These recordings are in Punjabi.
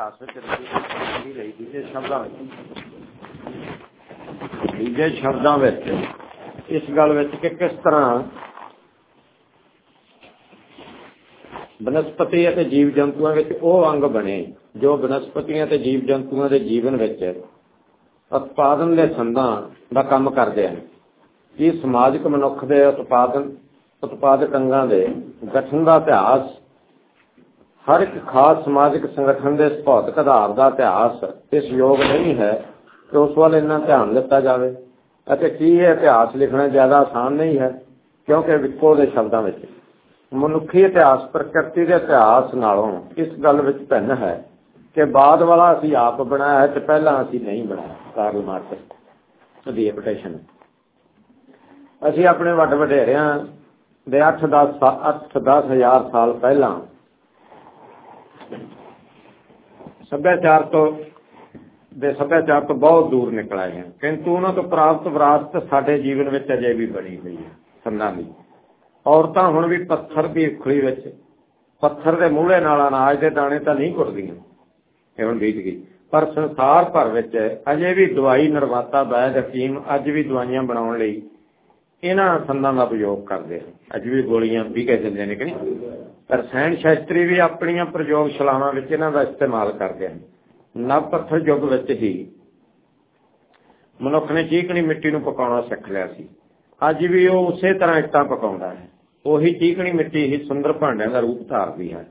ਇਤਿਹਾਸ ਵਿੱਚ ਲਈ ਦੂਜੇ ਸ਼ਬਦਾਂ ਵਿੱਚ। ਦੂਜੇ ਸ਼ਬਦਾਂ ਵਿੱਚ ਇਸ ਗੱਲ ਵਿੱਚ ਕਿ ਕਿਸ ਤਰ੍ਹਾਂ ਬਨਸਪਤੀ ਅਤੇ ਜੀਵ ਜੰਤੂਆਂ ਵਿੱਚ ਉਹ ਅੰਗ ਬਣੇ ਜੋ ਬਨਸਪਤੀਆਂ ਤੇ ਜੀਵ ਜੰਤੂਆਂ ਦੇ ਜੀਵਨ ਵਿੱਚ ਉਤਪਾਦਨ ਦੇ ਸੰਦਾਂ ਦਾ ਕੰਮ ਕਰਦੇ ਹਨ। ਇਹ ਸਮਾਜਿਕ ਮਨੁੱਖ ਦੇ ਉਤਪਾਦਨ, ਉਤਪਾਦਕ ਅੰਗਾਂ ਦੇ ਗਠਨ ਦਾ ਇਤਿਹਾਸ ਹਰ ਇੱਕ ਖਾਸ ਸਮਾਜਿਕ ਸੰਗਠਨ ਦੇ ਭੌਤਿਕ ਆਧਾਰ ਦਾ ਇਤਿਹਾਸ, ਇਸ ਯੋਗ ਨਹੀਂ ਹੈ ਕਿ ਉਸ ਵੱਲ ਇੰਨਾ ਧਿਆਨ ਦਿੱਤਾ ਜਾਵੇ। ਅਤੇ ਕੀ ਇਹ ਇਤਿਹਾਸ ਲਿਖਣਾ ਜ਼ਿਆਦਾ ਆਸਾਨ ਨਹੀਂ ਹੈ, ਕਿਉਂਕਿ ਵਿਕੋ ਦੇ ਸ਼ਬਦਾਂ ਵਿੱਚ। ਮਨੁੱਖੀ ਇਤਿਹਾਸ ਪ੍ਰਕਿਰਤੀ ਦੇ ਇਤਿਹਾਸ ਨਾਲੋਂ ਇਸ ਗੱਲ ਵਿੱਚ ਭਿੰਨ ਹੈ ਕਿ ਬਾਅਦ ਵਾਲਾ ਅਸੀਂ ਆਪ ਬਣਾਇਆ ਹੈ ਤੇ ਪਹਿਲਾਂ ਅਸੀਂ ਨਹੀਂ ਬਣਾਇਆ, ਕਾਰਲ ਮਾਰਕਸ ਦੀ ਐਪਟੇਸ਼ਨ ਅਸੀਂ ਆਪਣੇ ਵੱਡ ਵਡੇਰਿਆਂ ਦੇ 8-10 8-10 ਹਜ਼ਾਰ ਸਾਲ ਪਹਿਲਾਂ ਸੱਭਿਆਚਾਰ ਤੋਂ, ਦੇ ਸੱਭਿਆਚਾਰ ਤੋਂ ਬਹੁਤ ਦੂਰ ਨਿਕਲ ਆਏ ਹਨ ਕਿੰਤੂ ਉਹਨਾਂ ਤੋਂ ਪ੍ਰਾਪਤ ਵਿਰਾਸਤ ਸਾਡੇ ਜੀਵਨ ਵਿੱਚ ਅਜੇ ਵੀ ਬਣੀ ਹੋਈ ਹੈ ਸੰਨਾਂ ਦੀ। ਔਰਤਾਂ ਹੁਣ ਵੀ ਪੱਥਰ ਦੀ ਉਖਲੀ ਵਿੱਚ, ਪੱਥਰ ਦੇ ਮੂਹਰੇ ਨਾਲ ਅਨਾਜ ਦੇ ਦਾਣੇ ਤਾਂ ਨਹੀਂ ਕੁੱਟਦੀਆਂ ਇਹ ਹੁਣ ਬੀਤ ਗਈ। ਪਰ ਸੰਸਾਰ ਭਰ ਵਿੱਚ ਅਜੇ ਵੀ ਦਵਾਈ ਨਿਰਮਾਤਾ ਵੈਦ ਹਕੀਮ ਅੱਜ ਵੀ ਦਵਾਈਆਂ ਬਣਾਉਣ ਲਈ ਇਹਨਾਂ ਸੰਦਾਂ ਦਾ ਪ੍ਰਯੋਗ ਕਰਦੇ ਹਨ। ਅੱਜ ਵੀ ਗੋਲੀਆਂ ਵੀ ਕਹਿ ਦਿੰਦੇ ਨੇ ਕਿ ਨਹੀਂ? ਰਸਾਇਣ ਸ਼ਾਸਤਰੀ ਵੀ ਆਪਣੀਆਂ ਪ੍ਰਯੋਗਸ਼ਾਲਾਵਾਂ ਵਿੱਚ ਇਹਨਾਂ ਦਾ ਇਸਤੇਮਾਲ ਕਰਦੇ ਹਨ। ਨਵ ਪੱਥਰ ਯੁੱਗ ਵਿੱਚ ਹੀ ਮਨੁੱਖ ਨੇ ਚੀਕਣੀ ਮਿੱਟੀ ਨੂੰ ਪਕਾਉਣਾ ਸਿੱਖ ਲਿਆ ਸੀ। ਅੱਜ ਵੀ ਉਹ ਉਸੇ ਤਰ੍ਹਾਂ ਇੱਟਾਂ ਪਕਾਉਂਦਾ ਹੈ। ਉਹੀ ਚੀਕਣੀ ਮਿੱਟੀ ਹੀ ਸੁੰਦਰ ਭਾਂਡਿਆਂ ਦਾ ਰੂਪ ਧਾਰਦੀ ਹੈ।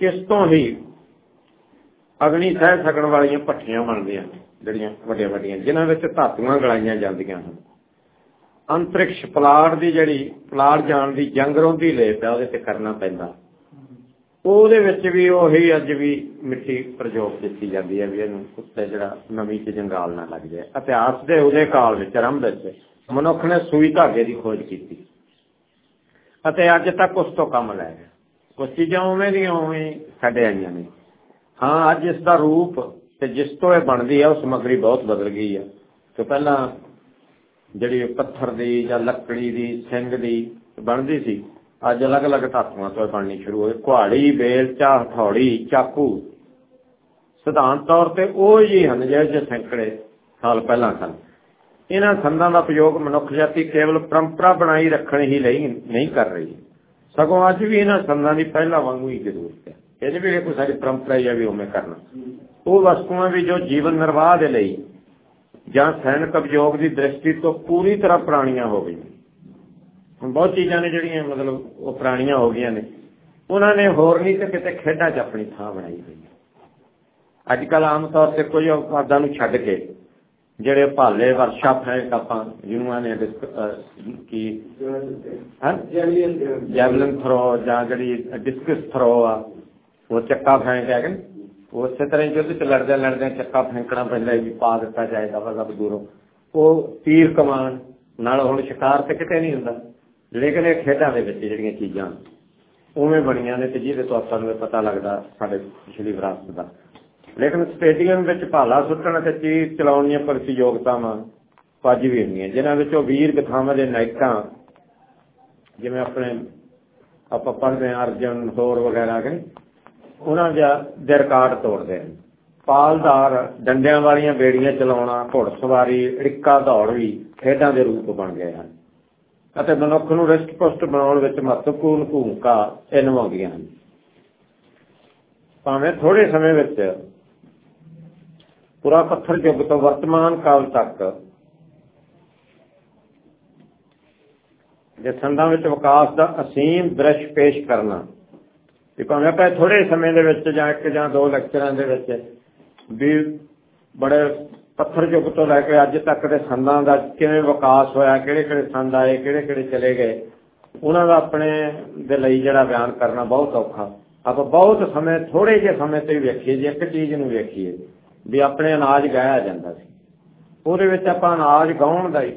ਇਸ ਤੋਂ ਹੀ ਅਗਨੀ ਸਹਿ ਸਕਣ ਵਾਲੀਆਂ ਭੱਠੀਆਂ ਬਣਦੀਆਂ ਜਿਹੜੀਆਂ ਵੱਡੀਆਂ ਵੱਡੀਆਂ ਜਿਨ੍ਹਾਂ ਵਿੱਚ ਧਾਤੂਆਂ ਗਲਾਈਆਂ ਜਾਂਦੀਆਂ ਹਨ। ਅੰਤਰਿਕਸ਼ ਪਲਾਟ ਦੀ ਜਿਹੜੀ ਪਲਾੜ ਜਾਣ ਦੀ ਜੰਗ ਰੋਂਦੀ ਲੇਪ ਹੈ ਉਹਦੇ ਤੇ ਕਰਨਾ ਪੈਂਦਾ। ਉਹਦੇ ਵਿੱਚ ਵੀ ਉਹੀ ਅੱਜ ਵੀ ਮਿੱਟੀ ਪ੍ਰਯੋਗ ਕੀਤੀ ਜਾਂਦੀ ਹੈ ਵੀ ਇਹਨੂੰ ਉੱਤੇ ਜਿਹੜਾ ਨਵੀਂ ਚ ਜੰਗਾਲ ਨਾ ਲੱਗ ਜਾਏ। ਇਤਿਹਾਸ ਦੇ ਉਹਦੇ ਕਾਲ ਵਿੱਚ, ਆਰੰਭ ਵਿੱਚ ਮਨੁੱਖ ਨੇ ਸੂਈ ਧਾਗੇ ਦੀ ਖੋਜ ਕੀਤੀ। ਅਤੇ ਅੱਜ ਤੱਕ ਉਸ ਤੋਂ ਕੰਮ ਲੈ ਗਿਆ। ਕੁਝ ਚੀਜ਼ਾਂ ਉਵੇਂ ਦੀਆਂ ਉਵੇਂ ਸਾਡੇ ਆਈਆਂ ਨੇ। ਹਾਂ, ਅੱਜ ਇਸ ਦਾ ਰੂਪ ਤੇ ਜਿਸ ਤੋਂ ਇਹ ਬਣਦੀ ਹੈ ਉਹ ਸਮਗਰੀ ਬਹੁਤ ਬਦਲ ਗਈ ਹੈ ਤੇ ਪਹਿਲਾਂ ਜਿਹੜੀ ਪੱਥਰ ਦੀ ਜਾਂ ਲੱਕੜੀ ਦੀ, ਸਿੰਘ ਦੀ ਬਣਦੀ ਸੀ, ਅੱਜ ਅਲੱਗ-ਅਲੱਗ ਧਾਤੂਆਂ ਤੋਂ ਬਣਨੀ ਸ਼ੁਰੂ ਹੋਈ। ਕੁਹਾੜੀ ਬੇਲਚਾ ਹਥੌੜੀ ਚਾਕੂ। ਸਿਧਾਂਤ ਤੌਰ ਤੇ ਉਹ ਹੀ ਹਨ ਜਿਹੜੇ ਸੈਂਕੜੇ ਸਾਲ ਪਹਿਲਾਂ ਸਨ। ਇਹਨਾਂ ਸੰਦਾਂ ਦਾ ਪ੍ਰਯੋਗ ਮਨੁੱਖ ਜਾਤੀ ਕੇਵਲ ਪਰੰਪਰਾ ਬਣਾਈ ਰੱਖਣ ਹੀ ਲਈ ਨਹੀਂ ਕਰ ਰਹੀ। ਸਗੋਂ ਅੱਜ ਵੀ ਇਹਨਾਂ ਸੰਦਾਂ ਦੀ ਪਹਿਲਾਂ ਵਾਂਗੂ ਹੀ ਜ਼ਰੂਰਤ ਹੈ। ਇਹਦੇ ਵੀ ਕੋਈ ਸਾਡੀ ਪਰੰਪਰਾ ਹੀ ਹੈ ਵੀ ਉਵੇਂ ਕਰਨਾ। ਉਹ ਵਸਤੂਆਂ ਵੀ ਜੋ ਜੀਵਨ ਨਿਰਵਾਹ ਦੇ ਲਈ ਜਾਂ ਸੈਨਿਕ ਅਭਿਯੋਗ ਦੀ ਦ੍ਰਿਸ਼ਟੀ ਤੋਂ ਪੂਰੀ ਤਰ੍ਹਾਂ ਪੁਰਾਣੀਆਂ ਹੋ ਗਈਆਂ। ਹੁਣ ਬਹੁਤ ਚੀਜ਼ਾਂ ਨੇ ਜਿਹੜੀਆਂ ਮਤਲਬ ਉਹ ਪੁਰਾਣੀਆਂ ਹੋ ਗਈਆਂ ਨੇ। ਉਹਨਾਂ ਨੇ ਹੋਰ ਨਹੀਂ ਤੇ ਕਿਤੇ ਖੇਡਾਂ 'ਚ ਆਪਣੀ ਥਾਂ ਬਣਾਈ ਹੋਈ ਹੈ। ਅੱਜ ਕੱਲ ਆਮ ਤੌਰ ਤੇ ਕੁਝ ਉਤਪਾਦਾਂ ਨੂੰ ਛੱਡ ਕੇ ਜਿਹੜੇ ਭਾਲੇ ਵਰਕਸ਼ਾਪ ਹੈ ਆਪਾਂ ਜਿਹਨੂੰ ਆਨੇ ਕੀ ਜੈਵਲਿਨ ਥਰੋ। ਜਾਂ ਜਿਹੜੀ ਡਿਸਕਸ ਥਰੋ ਆ ਉਹ ਚੱਕਾ ਫੈਂਕ ਹੈ ਕਿ ਉਸੇ ਤਰ੍ਹਾਂ ਹੀ ਉਹਦੇ ਚ ਲੜਦੇ ਲੜਦੇ ਚੱਕਾ ਫੈਂਕਣਾ ਪੈਂਦਾ ਵੀ ਪਾ ਦਿੱਤਾ ਜਾਏਗਾ ਵਗਾ ਦੂਰੋਂ। ਉਹ ਤੀਰ ਕਮਾਨ, ਨਾਲ ਹੁਣ ਸ਼ਿਕਾਰ ਤੇ ਕਿਤੇ ਨਹੀਂ ਹੁੰਦਾ। ਲੇਕਿਨ ਇਹ ਖੇਡਾਂ ਦੇ ਵਿੱਚ ਜਿਹੜੀਆਂ ਚੀਜ਼ਾਂ ਉਵੇਂ ਬਣੀਆਂ ਨੇ ਤੇ ਜਿਹਦੇ ਤੋਂ ਆਪਾਂ ਨੂੰ ਪਤਾ ਲੱਗਦਾ ਸਾਡੇ ਪਿਛਲੀ ਵਿਰਾਸਤ ਦਾ। ਲੇਕਿਨ ਸਟੇਡੀਅਮ ਵਿੱਚ ਭਾਲਾ ਸੁੱਟਣ ਤੇ ਚੀਜ਼ ਚਲਾਉਣ ਦੀਆਂ ਪ੍ਰਤੀਯੋਗਤਾਵਾਂ ਅੱਜ ਵੀ ਹੁੰਦੀਆਂ ਜਿਨ੍ਹਾਂ ਵਿੱਚੋਂ ਵੀਰ ਕਥਾਵਾਂ ਦੇ ਨਾਇਕਾਂ, ਜਿਵੇਂ ਆਪਣੇ ਆਪਾਂ ਪੜ੍ਹਦੇ ਹਾਂ, ਅਰਜਨ, ਹੋਰ ਵਗੈਰਾ ਕਿ ਉਹਨਾਂ ਦੇ ਰਿਕਾਰਡ ਤੋੜਦੇ ਹਨ। ਪਾਲਦਾਰ ਡੰਡਿਆਂ ਵਾਲੀਆਂ ਬੇੜੀਆਂ ਚਲਾਉਣਾ, ਘੋੜਸਵਾਰੀ ੜਿੱਕਾ ਦੌੜ ਵੀ ਖੇਡਾਂ ਦੇ ਰੂਪ ਬਣ ਗਏ ਹਨ ਅਤੇ ਮਨੁੱਖ ਨੂੰ ਰਿਸ਼ਟ-ਪੁਸ਼ਟ ਬਣਾਉਣ ਵਿੱਚ ਮਹੱਤਵਪੂਰਨ ਭੂਮਿਕਾ ਇਹ ਨਿਭਾਉਂਦੀਆਂ ਹਨ। ਭਾਵੇਂ ਥੋੜੇ ਸਮੇਂ ਵਿੱਚ ਪੂਰਾ ਪੱਥਰ ਯੁੱਗ ਤੋਂ ਵਰਤਮਾਨ ਕਾਲ ਤੱਕ ਜੇ ਸੰਦਾਂ ਵਿੱਚ ਵਿਕਾਸ ਦਾ ਅਸੀਮ ਦ੍ਰਿਸ਼ ਪੇਸ਼ ਕਰਨਾ ਤੇ ਭਾਵੇਂ ਆਪਾਂ ਥੋੜੇ ਸਮੇਂ ਦੇ ਵਿੱਚ ਜਾਂ ਇੱਕ ਜਾਂ ਦੋ ਲੈਕਚਰਾਂ ਦੇ ਵਿੱਚ ਵੀ ਬੜੇ ਪੱਥਰ ਯੁੱਗ ਤੋਂ ਲੈ ਕੇ ਅੱਜ ਤੱਕ ਦੇ ਸੰਦਾਂ ਦਾ ਕਿਵੇਂ ਵਿਕਾਸ ਹੋਇਆ ਕਿਹੜੇ ਕਿਹੜੇ ਸੰਦ ਆਏ ਕਿਹੜੇ ਕਿਹੜੇ ਚਲੇ ਗਏ, ਉਹਨਾਂ ਦਾ ਆਪਣੇ ਦੇ ਲਈ ਜਿਹੜਾ ਬਿਆਨ ਕਰਨਾ ਬਹੁਤ ਔਖਾ। ਆਪਾਂ ਬਹੁਤ ਸਮੇਂ ਥੋੜੇ ਜਿਹੇ ਸਮੇਂ ਤੇ ਵੇਖੀਏ, ਜੇ ਇੱਕ ਚੀਜ਼ ਨੂੰ ਵੇਖੀਏ, ਵੀ ਆਪਣੇ ਅਨਾਜ ਗਾਇਆ ਜਾਂਦਾ ਸੀ। ਉਹਦੇ ਵਿੱਚ ਆਪਾਂ ਅਨਾਜ ਗਾਉਣ ਦਾ ਹੀ,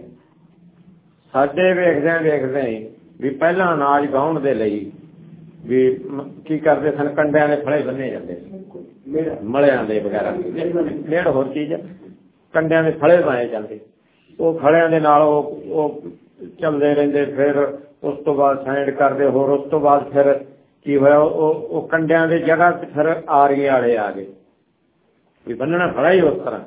ਸਾਡੇ ਵੇਖਦੇ ਵੇਖਦੇ ਵੀ ਪਹਿਲਾਂ ਅਨਾਜ ਗਾਉਣ ਦੇ ਲਈ ਵੀ ਕੀ ਕਰਦੇ ਸਨ? ਕੰਡਿਆਂ ਦੇ ਫਲੇ ਬੰਨੇ ਜਾਂਦੇ ਸੀ। ਮਲਿਆਂ ਦੇ ਵਗੈਰਾ। ਮੇੜ ਹੋਰ ਚੀਜ਼ ਕੰਡਿਆਂ ਦੇ ਫਲੇ ਬਣਾਏ ਜਾਂਦੇ। ਉਹ ਫਲਿਆਂ ਦੇ ਨਾਲ ਉਹ ਉਹ ਚੱਲਦੇ ਰਹਿੰਦੇ। ਫਿਰ ਉਸ ਤੋਂ ਬਾਅਦ ਸਾਈਡ ਕਰਦੇ। ਹੋਰ ਉਸ ਤੋਂ ਬਾਅਦ ਫਿਰ ਕੀ ਹੋਇਆ? ਉਹ ਉਹ ਕੰਡਿਆਂ ਦੇ ਜਗ੍ਹਾ ਤੇ ਫਿਰ ਆਰੀ ਵਾਲੇ ਆ ਗਏ। ਵੀ ਬੰਨਣਾ ਬੜਾ ਹੀ ਉਸ ਤਰ੍ਹਾਂ।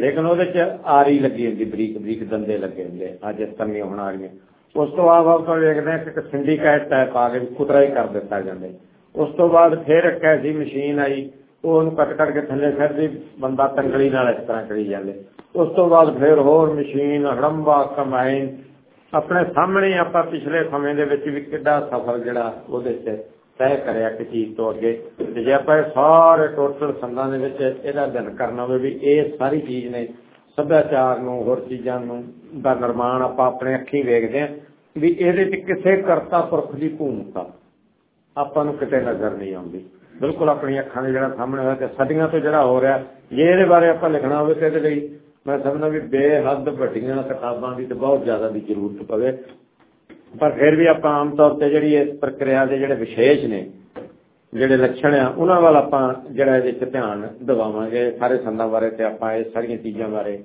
ਲੇਕਿਨ ਉਹਦੇ ਚ ਆਰੀ ਲੱਗੀ ਹੁੰਦੀ ਬਰੀਕ ਬਰੀਕ ਦੰਦੇ ਲੱਗੇ ਹੁੰਦੇ। ਅੱਜ ਇਸ ਤਰ੍ਹਾਂ ਹੁਣ ਆ ਰਹੀਆਂ। ਉਸ ਤੋਂ ਬਾਅਦ ਆਪਾਂ ਵੇਖਦੇ ਹਾਂ ਕਿ ਇੱਕ ਸਿੰਡੀਕੇਟ ਟਾਈਪ ਆ ਕੇ ਕੁਤਰਾ ਹੀ ਕਰ ਦਿੱਤਾ ਜਾਂਦਾ ਉਸ ਤੋਂ ਬਾਅਦ ਫਿਰ ਇੱਕ ਐਸੀ ਮਸ਼ੀਨ ਆਈ, ਉਹ ਉਹਨੂੰ ਕੱਟ ਕੱਟ ਕੇ ਥੱਲੇ ਫਿਰਦੀ ਬੰਦਾ ਤੰਗਲੀ ਨਾਲ ਇਸ ਤਰ੍ਹਾਂ ਕਰੀ ਜਾਂਦੇ ਉਸ ਤੋਂ ਬਾਅਦ ਫਿਰ ਹੋਰ ਮਸ਼ੀਨ ਹੜੰਬਾ ਕੰਬਾਈਨ ਆਪਣੇ ਸਾਹਮਣੇ ਆਪਾਂ ਪਿਛਲੇ ਸਮੇਂ ਦੇ ਵਿੱਚ ਵੀ ਕਿੱਡਾ ਸਫਰ ਜਿਹੜਾ ਉਹਦੇ 'ਚ ਤੈਅ ਕਰਿਆ ਕਿ ਚੀਜ਼ ਤੋਂ ਅੱਗੇ। ਤੇ ਜੇ ਆਪਾਂ ਸਾਰੇ ਟੋਟਲ ਸੰਦਾਂ ਦੇ ਵਿੱਚ ਇਹਦਾ ਅਧਿਐਨ ਕਰਨਾ ਹੋਵੇ ਵੀ ਇਹ ਸਾਰੀ ਚੀਜ਼ ਨੇ, ਸੱਭਿਆਚਾਰ ਨੂੰ, ਹੋਰ ਚੀਜ਼ਾਂ ਨੂੰ ਦਾ ਨਿਰਮਾਣ ਆਪਾਂ ਆਪਣੇ ਅੱਖੀਂ ਵੇਖਦੇ ਹਾਂ ਵੀ ਇਹਦੇ 'ਚ ਕਿਸੇ ਕਰਤਾ ਪੁਰਖ ਦੀ ਭੂਮਿਕਾ ਆਪਾਂ ਨੂੰ ਕਿਤੇ ਨਜ਼ਰ ਨਹੀਂ ਆਉਂਦੀ। ਬਿਲਕੁਲ ਆਪਣੀ ਅੱਖਾਂ ਦੇ ਜਿਹੜਾ ਸਾਹਮਣੇ ਹੋਇਆ ਤੇ ਸਦੀਆਂ ਤੋਂ ਜਿਹੜਾ ਹੋ ਰਿਹਾ, ਜੇ ਇਹਦੇ ਬਾਰੇ ਆਪਾਂ ਲਿਖਣਾ ਹੋਵੇ ਤੇ ਇਹਦੇ ਲਈ ਮੈਂ ਸਮਝਦਾ ਵੀ ਬੇਹੱਦ ਵੱਡੀਆਂ ਕਿਤਾਬਾਂ ਦੀ ਤੇ ਬਹੁਤ ਜ਼ਿਆਦਾ ਦੀ ਜ਼ਰੂਰਤ ਪਵੇ। ਪਰ ਫਿਰ ਵੀ ਆਪਾਂ ਆਮ ਤੌਰ ਤੇ ਜਿਹੜੀ ਇਸ ਪ੍ਰਕਿਰਿਆ ਦੇ ਜਿਹੜੇ ਵਿਸ਼ੇਸ਼ ਨੇ, ਜਿਹੜੇ ਲੱਛਣ ਆ, ਉਹਨਾਂ ਵੱਲ ਆਪਾਂ ਜਿਹੜਾ ਇਹਦੇ ਵਿੱਚ ਧਿਆਨ ਦਿਵਾਵਾਂਗੇ। ਸਾਰੇ ਸੰਦਾਂ ਬਾਰੇ ਤੇ ਆਪਾਂ ਇਹ ਸਾਰੀਆਂ ਚੀਜ਼ਾਂ ਬਾਰੇ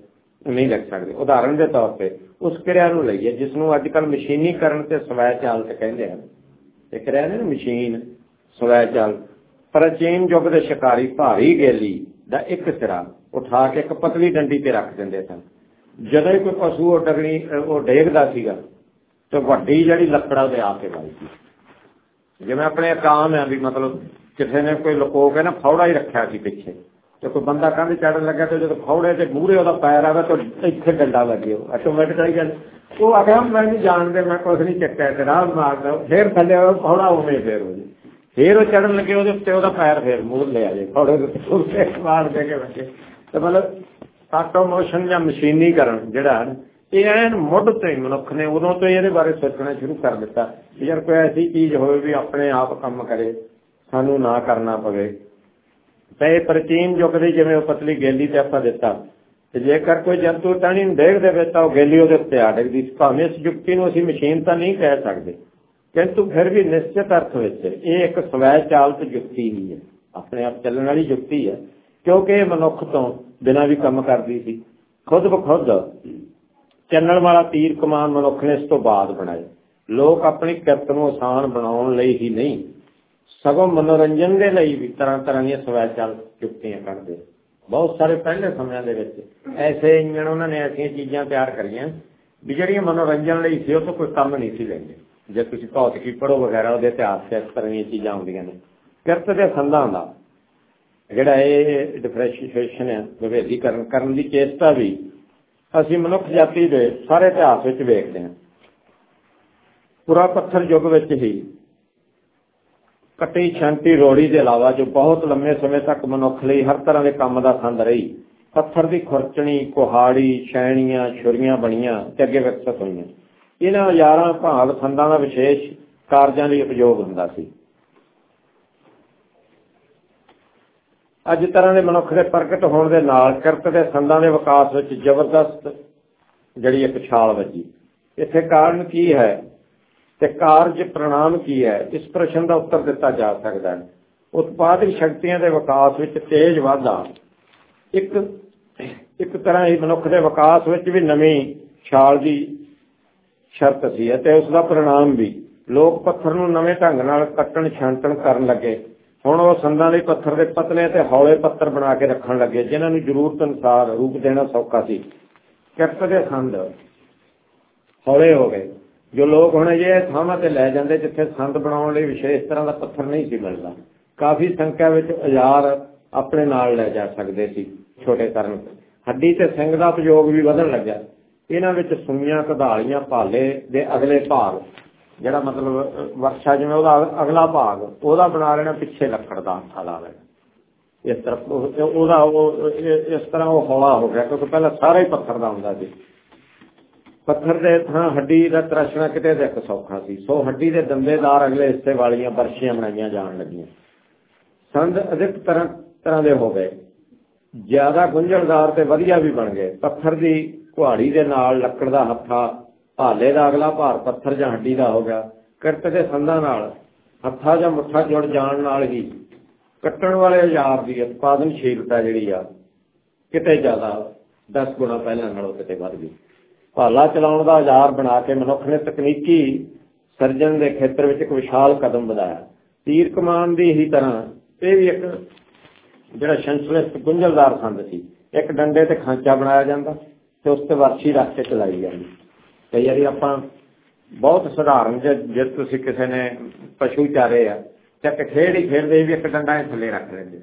ਨਹੀਂ ਲਿਖ ਸਕਦੇ। ਉਦਾਹਰਣ ਦੇ ਤੌਰ ਤੇ ਉਸ ਕਿਰਿਆ ਨੂੰ ਲਈਏ ਜਿਸ ਨੂੰ ਅੱਜ ਕੱਲ ਮਸ਼ੀਨੀਕਰਨ ਤੇ ਸਵੈ ਚਾਲਤ ਕਹਿੰਦੇ ਆ ਇਹ ਕਿਰਿਆ ਨੇ ਮਸ਼ੀਨ, ਸਵੈ ਚਾਲ ਪ੍ਰਾਚੀਨ ਯੁੱਗ ਦੇ ਸ਼ਿਕਾਰੀ ਭਾਰੀ ਗੇਲੀ ਦਾ ਇੱਕ ਸਿਰਾ ਉਠਾ ਕੇ ਇੱਕ ਪਤਲੀ ਡੰਡੀ ਤੇ ਰੱਖ ਦਿੰਦੇ ਸਨ। ਜਦੋਂ ਕੋਈ ਪਸ਼ੂ ਉਹ ਡਗਣੀ, ਉਹ ਡੇਗਦਾ ਸੀਗਾ, ਤੇ ਵੱਡੀ ਜਿਹੜੀ ਲੱਕੜਾ ਦੇ ਆ ਕੇ ਵੱਜਦੀ ਜਿਵੇਂ ਆਪਣੇ ਕਾਮ ਹੈ ਵੀ ਮਤਲਬ ਕਿਸੇ ਨੇ ਕੋਈ ਲੁਕੋ ਕੇ ਨਾ, ਫੌੜਾ ਹੀ ਰੱਖਿਆ ਸੀ ਪਿੱਛੇ। ਤੇ ਕੋਈ ਬੰਦਾ ਕੰਧ ਚੜਨ ਲੱਗਾ ਤੇ ਜਦੋਂ ਫੌੜੇ ਤੇ ਮੂਹਰੇ ਉਹਦਾ ਪੈਰ ਆਵੇ ਤਾਂ ਇੱਥੇ ਡੰਡਾ ਲੱਗੇ ਉਹ। ਆਟੋਮੈਟਿਕਲੀ ਗੱਲ ਉਹ ਆਖਿਆ, ਮੈਂ ਨਹੀਂ ਜਾਣਦੇ, ਮੈਂ ਕੁਝ ਨਹੀਂ ਚੱਕਿਆ, ਤੇ ਰਾਹ ਮਾਰਦਾ ਫੇਰ ਥੱਲੇ ਉਹ ਉਵੇਂ ਫੇਰ ਹੋ ਜੇ। ਫੇਰ ਉਹ ਚੜਨ ਲੱਗੇ, ਉਹਦੇ ਉੱਤੇ ਉਹਦਾ ਪੈਰ ਫੇਰ ਮੂਹਰ ਲੈ ਆ ਜੇ, ਫੌੜੇ ਦੇ ਉੱਤੇ ਮਾਰ ਦੇ ਕੇ ਬੱਚੇ ਤੇ ਮਤਲਬ ਆਟੋਮੋਸ਼ਨ ਜਾਂ ਮਸ਼ੀਨੀਕਰਨ ਜਿਹੜਾ ਇਹ ਐਨ ਮੁੱਢ ਤੇ ਮਨੁੱਖ ਨੇ ਉਦੋਂ ਤੋਂ ਇਹਦੇ ਬਾਰੇ ਸੋਚਣਾ ਸ਼ੁਰੂ ਕਰ ਦਿੱਤਾ ਯਾਰ ਕੋਈ ਐਸੀ ਚੀਜ਼ ਹੋਵੇ ਵੀ ਆਪਣੇ ਆਪ ਕੰਮ ਕਰੇ, ਸਾਨੂੰ ਨਾ ਕਰਨਾ ਪਵੇ। ਤੇ ਪ੍ਰਾਚੀਨ ਯੁੱਗ ਦੀ ਜਿਵੇਂ ਉਹ ਪਤਲੀ ਗੇਲੀ ਤੇ ਆਪਾਂ ਦਿੱਤਾ। ਤੇ ਜੇਕਰ ਕੋਈ ਜੰਤੂ ਟਾਣੀ ਨੂੰ ਦੇਖ ਦੇਵੇ ਤਾਂ ਉਹ ਗੇਲੀ ਉਹਦੇ ਉੱਤੇ ਆ ਭਾਵੇਂ ਇਸ ਯੁਕਤੀ ਨੂੰ ਅਸੀਂ ਮਸ਼ੀਨ ਤਾਂ ਨਹੀਂ ਕਹਿ ਸਕਦੇ, ਕਿੰਤੂ ਫਿਰ ਵੀ ਨਿਸ਼ਚਿਤ ਅਰਥ ਵਿੱਚ ਇਹ ਇੱਕ ਸਵੈ ਚਾਲਤ ਜੁਕਤੀ ਹੀ ਹੈ। ਆਪਣੇ ਆਪ ਚੱਲਣ ਵਾਲੀ ਯੁਕਤੀ ਹੈ, ਕਿਉਂਕਿ ਇਹ ਮਨੁੱਖ ਤੋਂ ਬਿਨਾਂ ਵੀ ਕੰਮ ਕਰਦੀ ਸੀ। ਖੁਦ ਬਖੁਦ ਚੱਲਣ ਵਾਲਾ ਤੀਰ ਕਮਾਨ ਮਨੁੱਖ ਨੇ ਇਸ ਤੋਂ ਬਾਅਦ ਬਣਾਏ ਲੋਕ ਆਪਣੀ ਕਿਰਤ ਨੂੰ ਆਸਾਨ ਬਣਾਉਣ ਲਈ ਹੀ ਨਹੀਂ। ਸਗੋਂ ਮਨੋਰੰਜਨ ਦੇ ਲਈ ਵੀ ਤਰ੍ਹਾਂ ਤਰ੍ਹਾਂ ਦੀਆਂ ਸਵੈ ਚਾਲ ਕਰਦੇ। ਬਹੁਤ ਸਾਰੇ ਪਹਿਲੇ ਸਮਿਆਂ ਦੇ ਵਿੱਚ ਐਸੇ ਇੰਜਣ ਉਹਨਾਂ ਨੇ ਐਸੀਆਂ ਚੀਜ਼ਾਂ ਤਿਆਰ ਕਰੀਆਂ ਵੀ ਜਿਹੜੀਆਂ ਮਨੋਰੰਜਨ ਲਈ ਸੀ, ਉਹ ਤੋਂ ਕੋਈ ਕੰਮ ਨਹੀਂ ਸੀ ਲੈਂਦੇ। ਜੇ ਤੁਸੀਂ ਭੌਤਿਕੀ ਪੜੋ ਵਗੈਰਾ, ਉਹਦੇ ਇਤਿਹਾਸ ਤੇ ਇਸ ਤਰ੍ਹਾਂ ਚੀਜ਼ਾਂ ਆਉਂਦੀਆਂ ਨੇ। ਕਿਰਤ ਦੇ ਸੰਦਾਂ ਦਾ ਜਿਹੜਾ ਇਹ ਡਿਫਰੈਂਸ਼ੀਏਸ਼ਨ ਹੈ, ਵਿਭੇਦੀਕਰਨ ਕਰਨ ਦੀ ਚੇਸਟਾ ਵੀ ਅਸੀਂ ਮਨੁੱਖ ਜਾਤੀ ਦੇ ਸਾਰੇ ਇਤਿਹਾਸ ਵਿੱਚ ਵੇਖਦੇ ਹਾਂ। ਪੁਰਾ ਪੱਥਰ ਯੁੱਗ ਵਿੱਚ ਹੀ ਕੱਟੀ ਛਾਂਟੀ ਰੋੜੀ ਦੇ ਇਲਾਵਾ ਜੋ ਬਹੁਤ ਲੰਮੇ ਸਮੇਂ ਤੱਕ ਮਨੁੱਖ ਲਈ ਹਰ ਤਰ੍ਹਾਂ ਦੇ ਕੰਮ ਦਾ ਸੰਦ ਰਹੀ, ਪੱਥਰ ਦੀ ਖੁਰਚਣੀ, ਕੁਹਾੜੀ, ਛੈਣੀਆਂ, ਛੁਰੀਆਂ ਬਣੀਆਂ ਤੇ ਅੱਗੇ ਵਿਕਸਤ ਹੋਈਆਂ। ਇਹਨਾਂ ਹਜ਼ਾਰਾਂ ਭਾਗ ਸੰਦਾਂ ਦਾ ਵਿਸ਼ੇਸ਼ ਕਾਰਜਾਂ ਲਈ ਉਪਯੋਗ ਹੁੰਦਾ ਸੀ। ਅੱਜ ਤਰ੍ਹਾਂ ਦੇ ਮਨੁੱਖ ਦੇ ਪ੍ਰਗਟ ਹੋਣ ਦੇ ਨਾਲ ਕਿਰਤ ਦੇ ਸੰਦਾਂ ਦੇ ਵਿਕਾਸ ਵਿੱਚ ਜ਼ਬਰਦਸਤ ਜਿਹੜੀ ਇੱਕ ਛਾਲ ਵੱਜੀ। ਇੱਥੇ ਕਾਰਨ ਕੀ ਹੈ? ਤੇ ਕਾਰਜ ਪ੍ਰਣਾਮ ਕੀ ਹੈ? ਇਸ ਪ੍ਰਸ਼ਨ ਦਾ ਉੱਤਰ ਦਿੱਤਾ ਜਾ ਸਕਦਾ ਹੈ। ਉਤਪਾਦਕ ਸ਼ਕਤੀਆਂ ਦੇ ਵਿਕਾਸ ਵਿੱਚ ਤੇਜ਼ ਵਾਧਾ। ਇੱਕ ਇੱਕ ਤਰ੍ਹਾਂ ਹੀ ਮਨੁੱਖ ਦੇ ਵਿਕਾਸ ਵਿੱਚ ਵੀ ਨਵੀਂ ਛਾਲ ਦੀ ਸ਼ਰਤ ਸੀ ਅਤੇ ਉਸ ਦਾ ਪ੍ਰਣਾਮ ਵੀ। ਲੋਕ ਪੱਥਰ ਨੂੰ ਨਵੇਂ ਢੰਗ ਨਾਲ ਕੱਟਣ, ਛਾਂਟਣ ਕਰਨ ਲੱਗੇ। ਹੁਣ ਉਹ ਸੰਦਾਂ ਲਈ ਪੱਥਰ ਦੇ ਪਤਲੇ ਤੇ ਹੌਲੇ ਪੱਥਰ ਬਣਾ ਕੇ ਰੱਖਣ ਲੱਗੇ, ਜਿਨ੍ਹਾਂ ਨੂੰ ਜ਼ਰੂਰਤ ਅਨੁਸਾਰ ਰੂਪ ਦੇਣਾ ਸੌਖਾ ਸੀ। ਕਿਰਤ ਦੇ ਸੰਦ ਹੌਲੇ ਹੋ ਗਏ। ਜੋ ਲੋਕ ਹੁਣ ਇਹ ਥਾਵਾਂ ਤੇ ਲੈ ਜਾਂਦੇ ਜਿੱਥੇ ਸੰਦ ਬਣਾਉਣ ਲਈ ਵਿਸ਼ੇਸ਼ ਤਰ੍ਹਾਂ ਦਾ ਪੱਥਰ ਨਹੀਂ ਸੀ ਮਿਲਦਾ, ਕਾਫੀ ਸੰਖਿਆ ਵਿੱਚ ਹਜ਼ਾਰ ਆਪਣੇ ਨਾਲ ਲੈ ਜਾ ਸਕਦੇ ਸੀ ਛੋਟੇ ਕਰਨ ਹੱਡੀ ਤੇ ਸਿੰਘ ਦਾ ਉਪਯੋਗ ਵੀ ਵਧਣ ਲੱਗਾ ਇਹਨਾਂ ਵਿੱਚ ਸੁਈਆਂ ਕਧਾਲੀਆਂ ਭਾਲੇ ਦੇ ਅਗਲੇ ਭਾਗ, ਜਿਹੜਾ ਮਤਲਬ ਵਰਸ਼ਾ ਜਿਵੇਂ ਉਹਦਾ ਅਗਲਾ ਭਾਗ, ਉਹਦਾ ਬਣਾ ਲੈਣਾ ਪਿੱਛੇ ਲੱਕੜ ਦਾ ਹੱਥਾ ਲਾ ਲੈਣਾ। ਇਸ ਤਰ੍ਹਾਂ ਉਹਦਾ ਉਹ ਇਸ ਤਰ੍ਹਾਂ ਉਹ ਹੌਲਾ ਹੋ ਗਿਆ, ਕਿਉਂਕਿ ਪਹਿਲਾਂ ਸਾਰਾ ਹੀ ਪੱਥਰ ਦਾ ਹੁੰਦਾ ਸੀ। ਪੱਥਰ ਦੇ ਥਾਂ ਹੱਡੀ ਦਾ ਤਰਸ਼ਣਾ ਕਿਤੇ ਤੇ ਸੌਖਾ ਸੀ। ਸੋ ਹੱਡੀ ਦੇ ਦੰਦੇਦਾਰ ਅਗਲੇ ਹਿੱਸੇ ਵਾਲੀਆਂ ਬਰਸ਼ੀਆਂ ਬਣਾਈਆਂ ਜਾਣ ਲੱਗੀਆਂ। ਸੰਦ ਅਧਿਕ ਤਰ੍ਹਾਂ ਤਰ੍ਹਾਂ ਦੇ ਹੋ ਗਏ। ਜ਼ਿਆਦਾ ਗੁੰਝਲਦਾਰ ਤੇ ਵਧੀਆ ਵੀ ਬਣ ਗਏ। ਪੱਥਰ ਦੀ ਕੁਹਾੜੀ ਦੇ ਨਾਲ ਲੱਕੜ ਦਾ ਹੱਥਾ, ਭਾਲੇ ਦਾ ਅਗਲਾ ਭਾਰ ਪੱਥਰ ਜਾਂ ਹੱਡੀ ਦਾ ਹੋ ਗਿਆ। ਕਿਰਤ ਦੇ ਸੰਦਾਂ ਨਾਲ ਹੱਥਾ ਜਾਂ ਮੁੱਠਾ ਜੁੜ ਜਾਣ ਨਾਲ ਹੀ ਕੱਟਣ ਵਾਲੇ ਔਜ਼ਾਰ ਦੀ ਉਤਪਾਦਨਸ਼ੀਲਤਾ ਜਿਹੜੀ ਆ, ਕਿਤੇ ਜ਼ਿਆਦਾ 10 ਗੁਣਾ ਪਹਿਲਾਂ ਨਾਲੋਂ ਕਿਤੇ ਵੱਧ ਗਈ। ਭਾਲਾ ਚਲਾਉਣ ਦਾ ਔਜ਼ਾਰ ਬਣਾ ਕੇ ਮਨੁੱਖ ਨੇ ਤਕਨੀਕੀ ਸਰਜਨ ਦੇ ਖੇਤਰ ਵਿੱਚ ਇੱਕ ਵਿਸ਼ਾਲ ਕਦਮ ਵਧਾਇਆ। ਤੀਰ ਕਮਾਨ ਦੀ ਹੀ ਤਰ੍ਹਾਂ ਇਹ ਵੀ ਇੱਕ ਜਿਹੜਾ ਸ਼ੰਸਲਿਸਟ ਗੁੰਝਲਦਾਰ ਸੰਦ ਸੀ, ਇੱਕ ਡੰਡੇ ਤੇ ਖਾਂਚਾ ਬਣਾਇਆ ਜਾਂਦਾ ਤੇ ਉਸ ਤੇ ਵਰਸ਼ੀ ਰੱਖ ਕੇ ਚਲਾਈ ਜਾਂਦੀ। ਕਈ ਵਾਰੀ ਆਪਾਂ ਬਹੁਤ ਸਧਾਰਨ ਜੇ ਤੁਸੀਂ ਕਿਸੇ ਨੇ ਪਸ਼ੂ ਚਾਰੇ ਆ ਚੱਕ ਖੇਡ ਹੀ ਖੇਡਦੇ ਵੀ ਇੱਕ ਡੰਡਾ ਥੱਲੇ ਰੱਖ ਲੈਂਦੇ।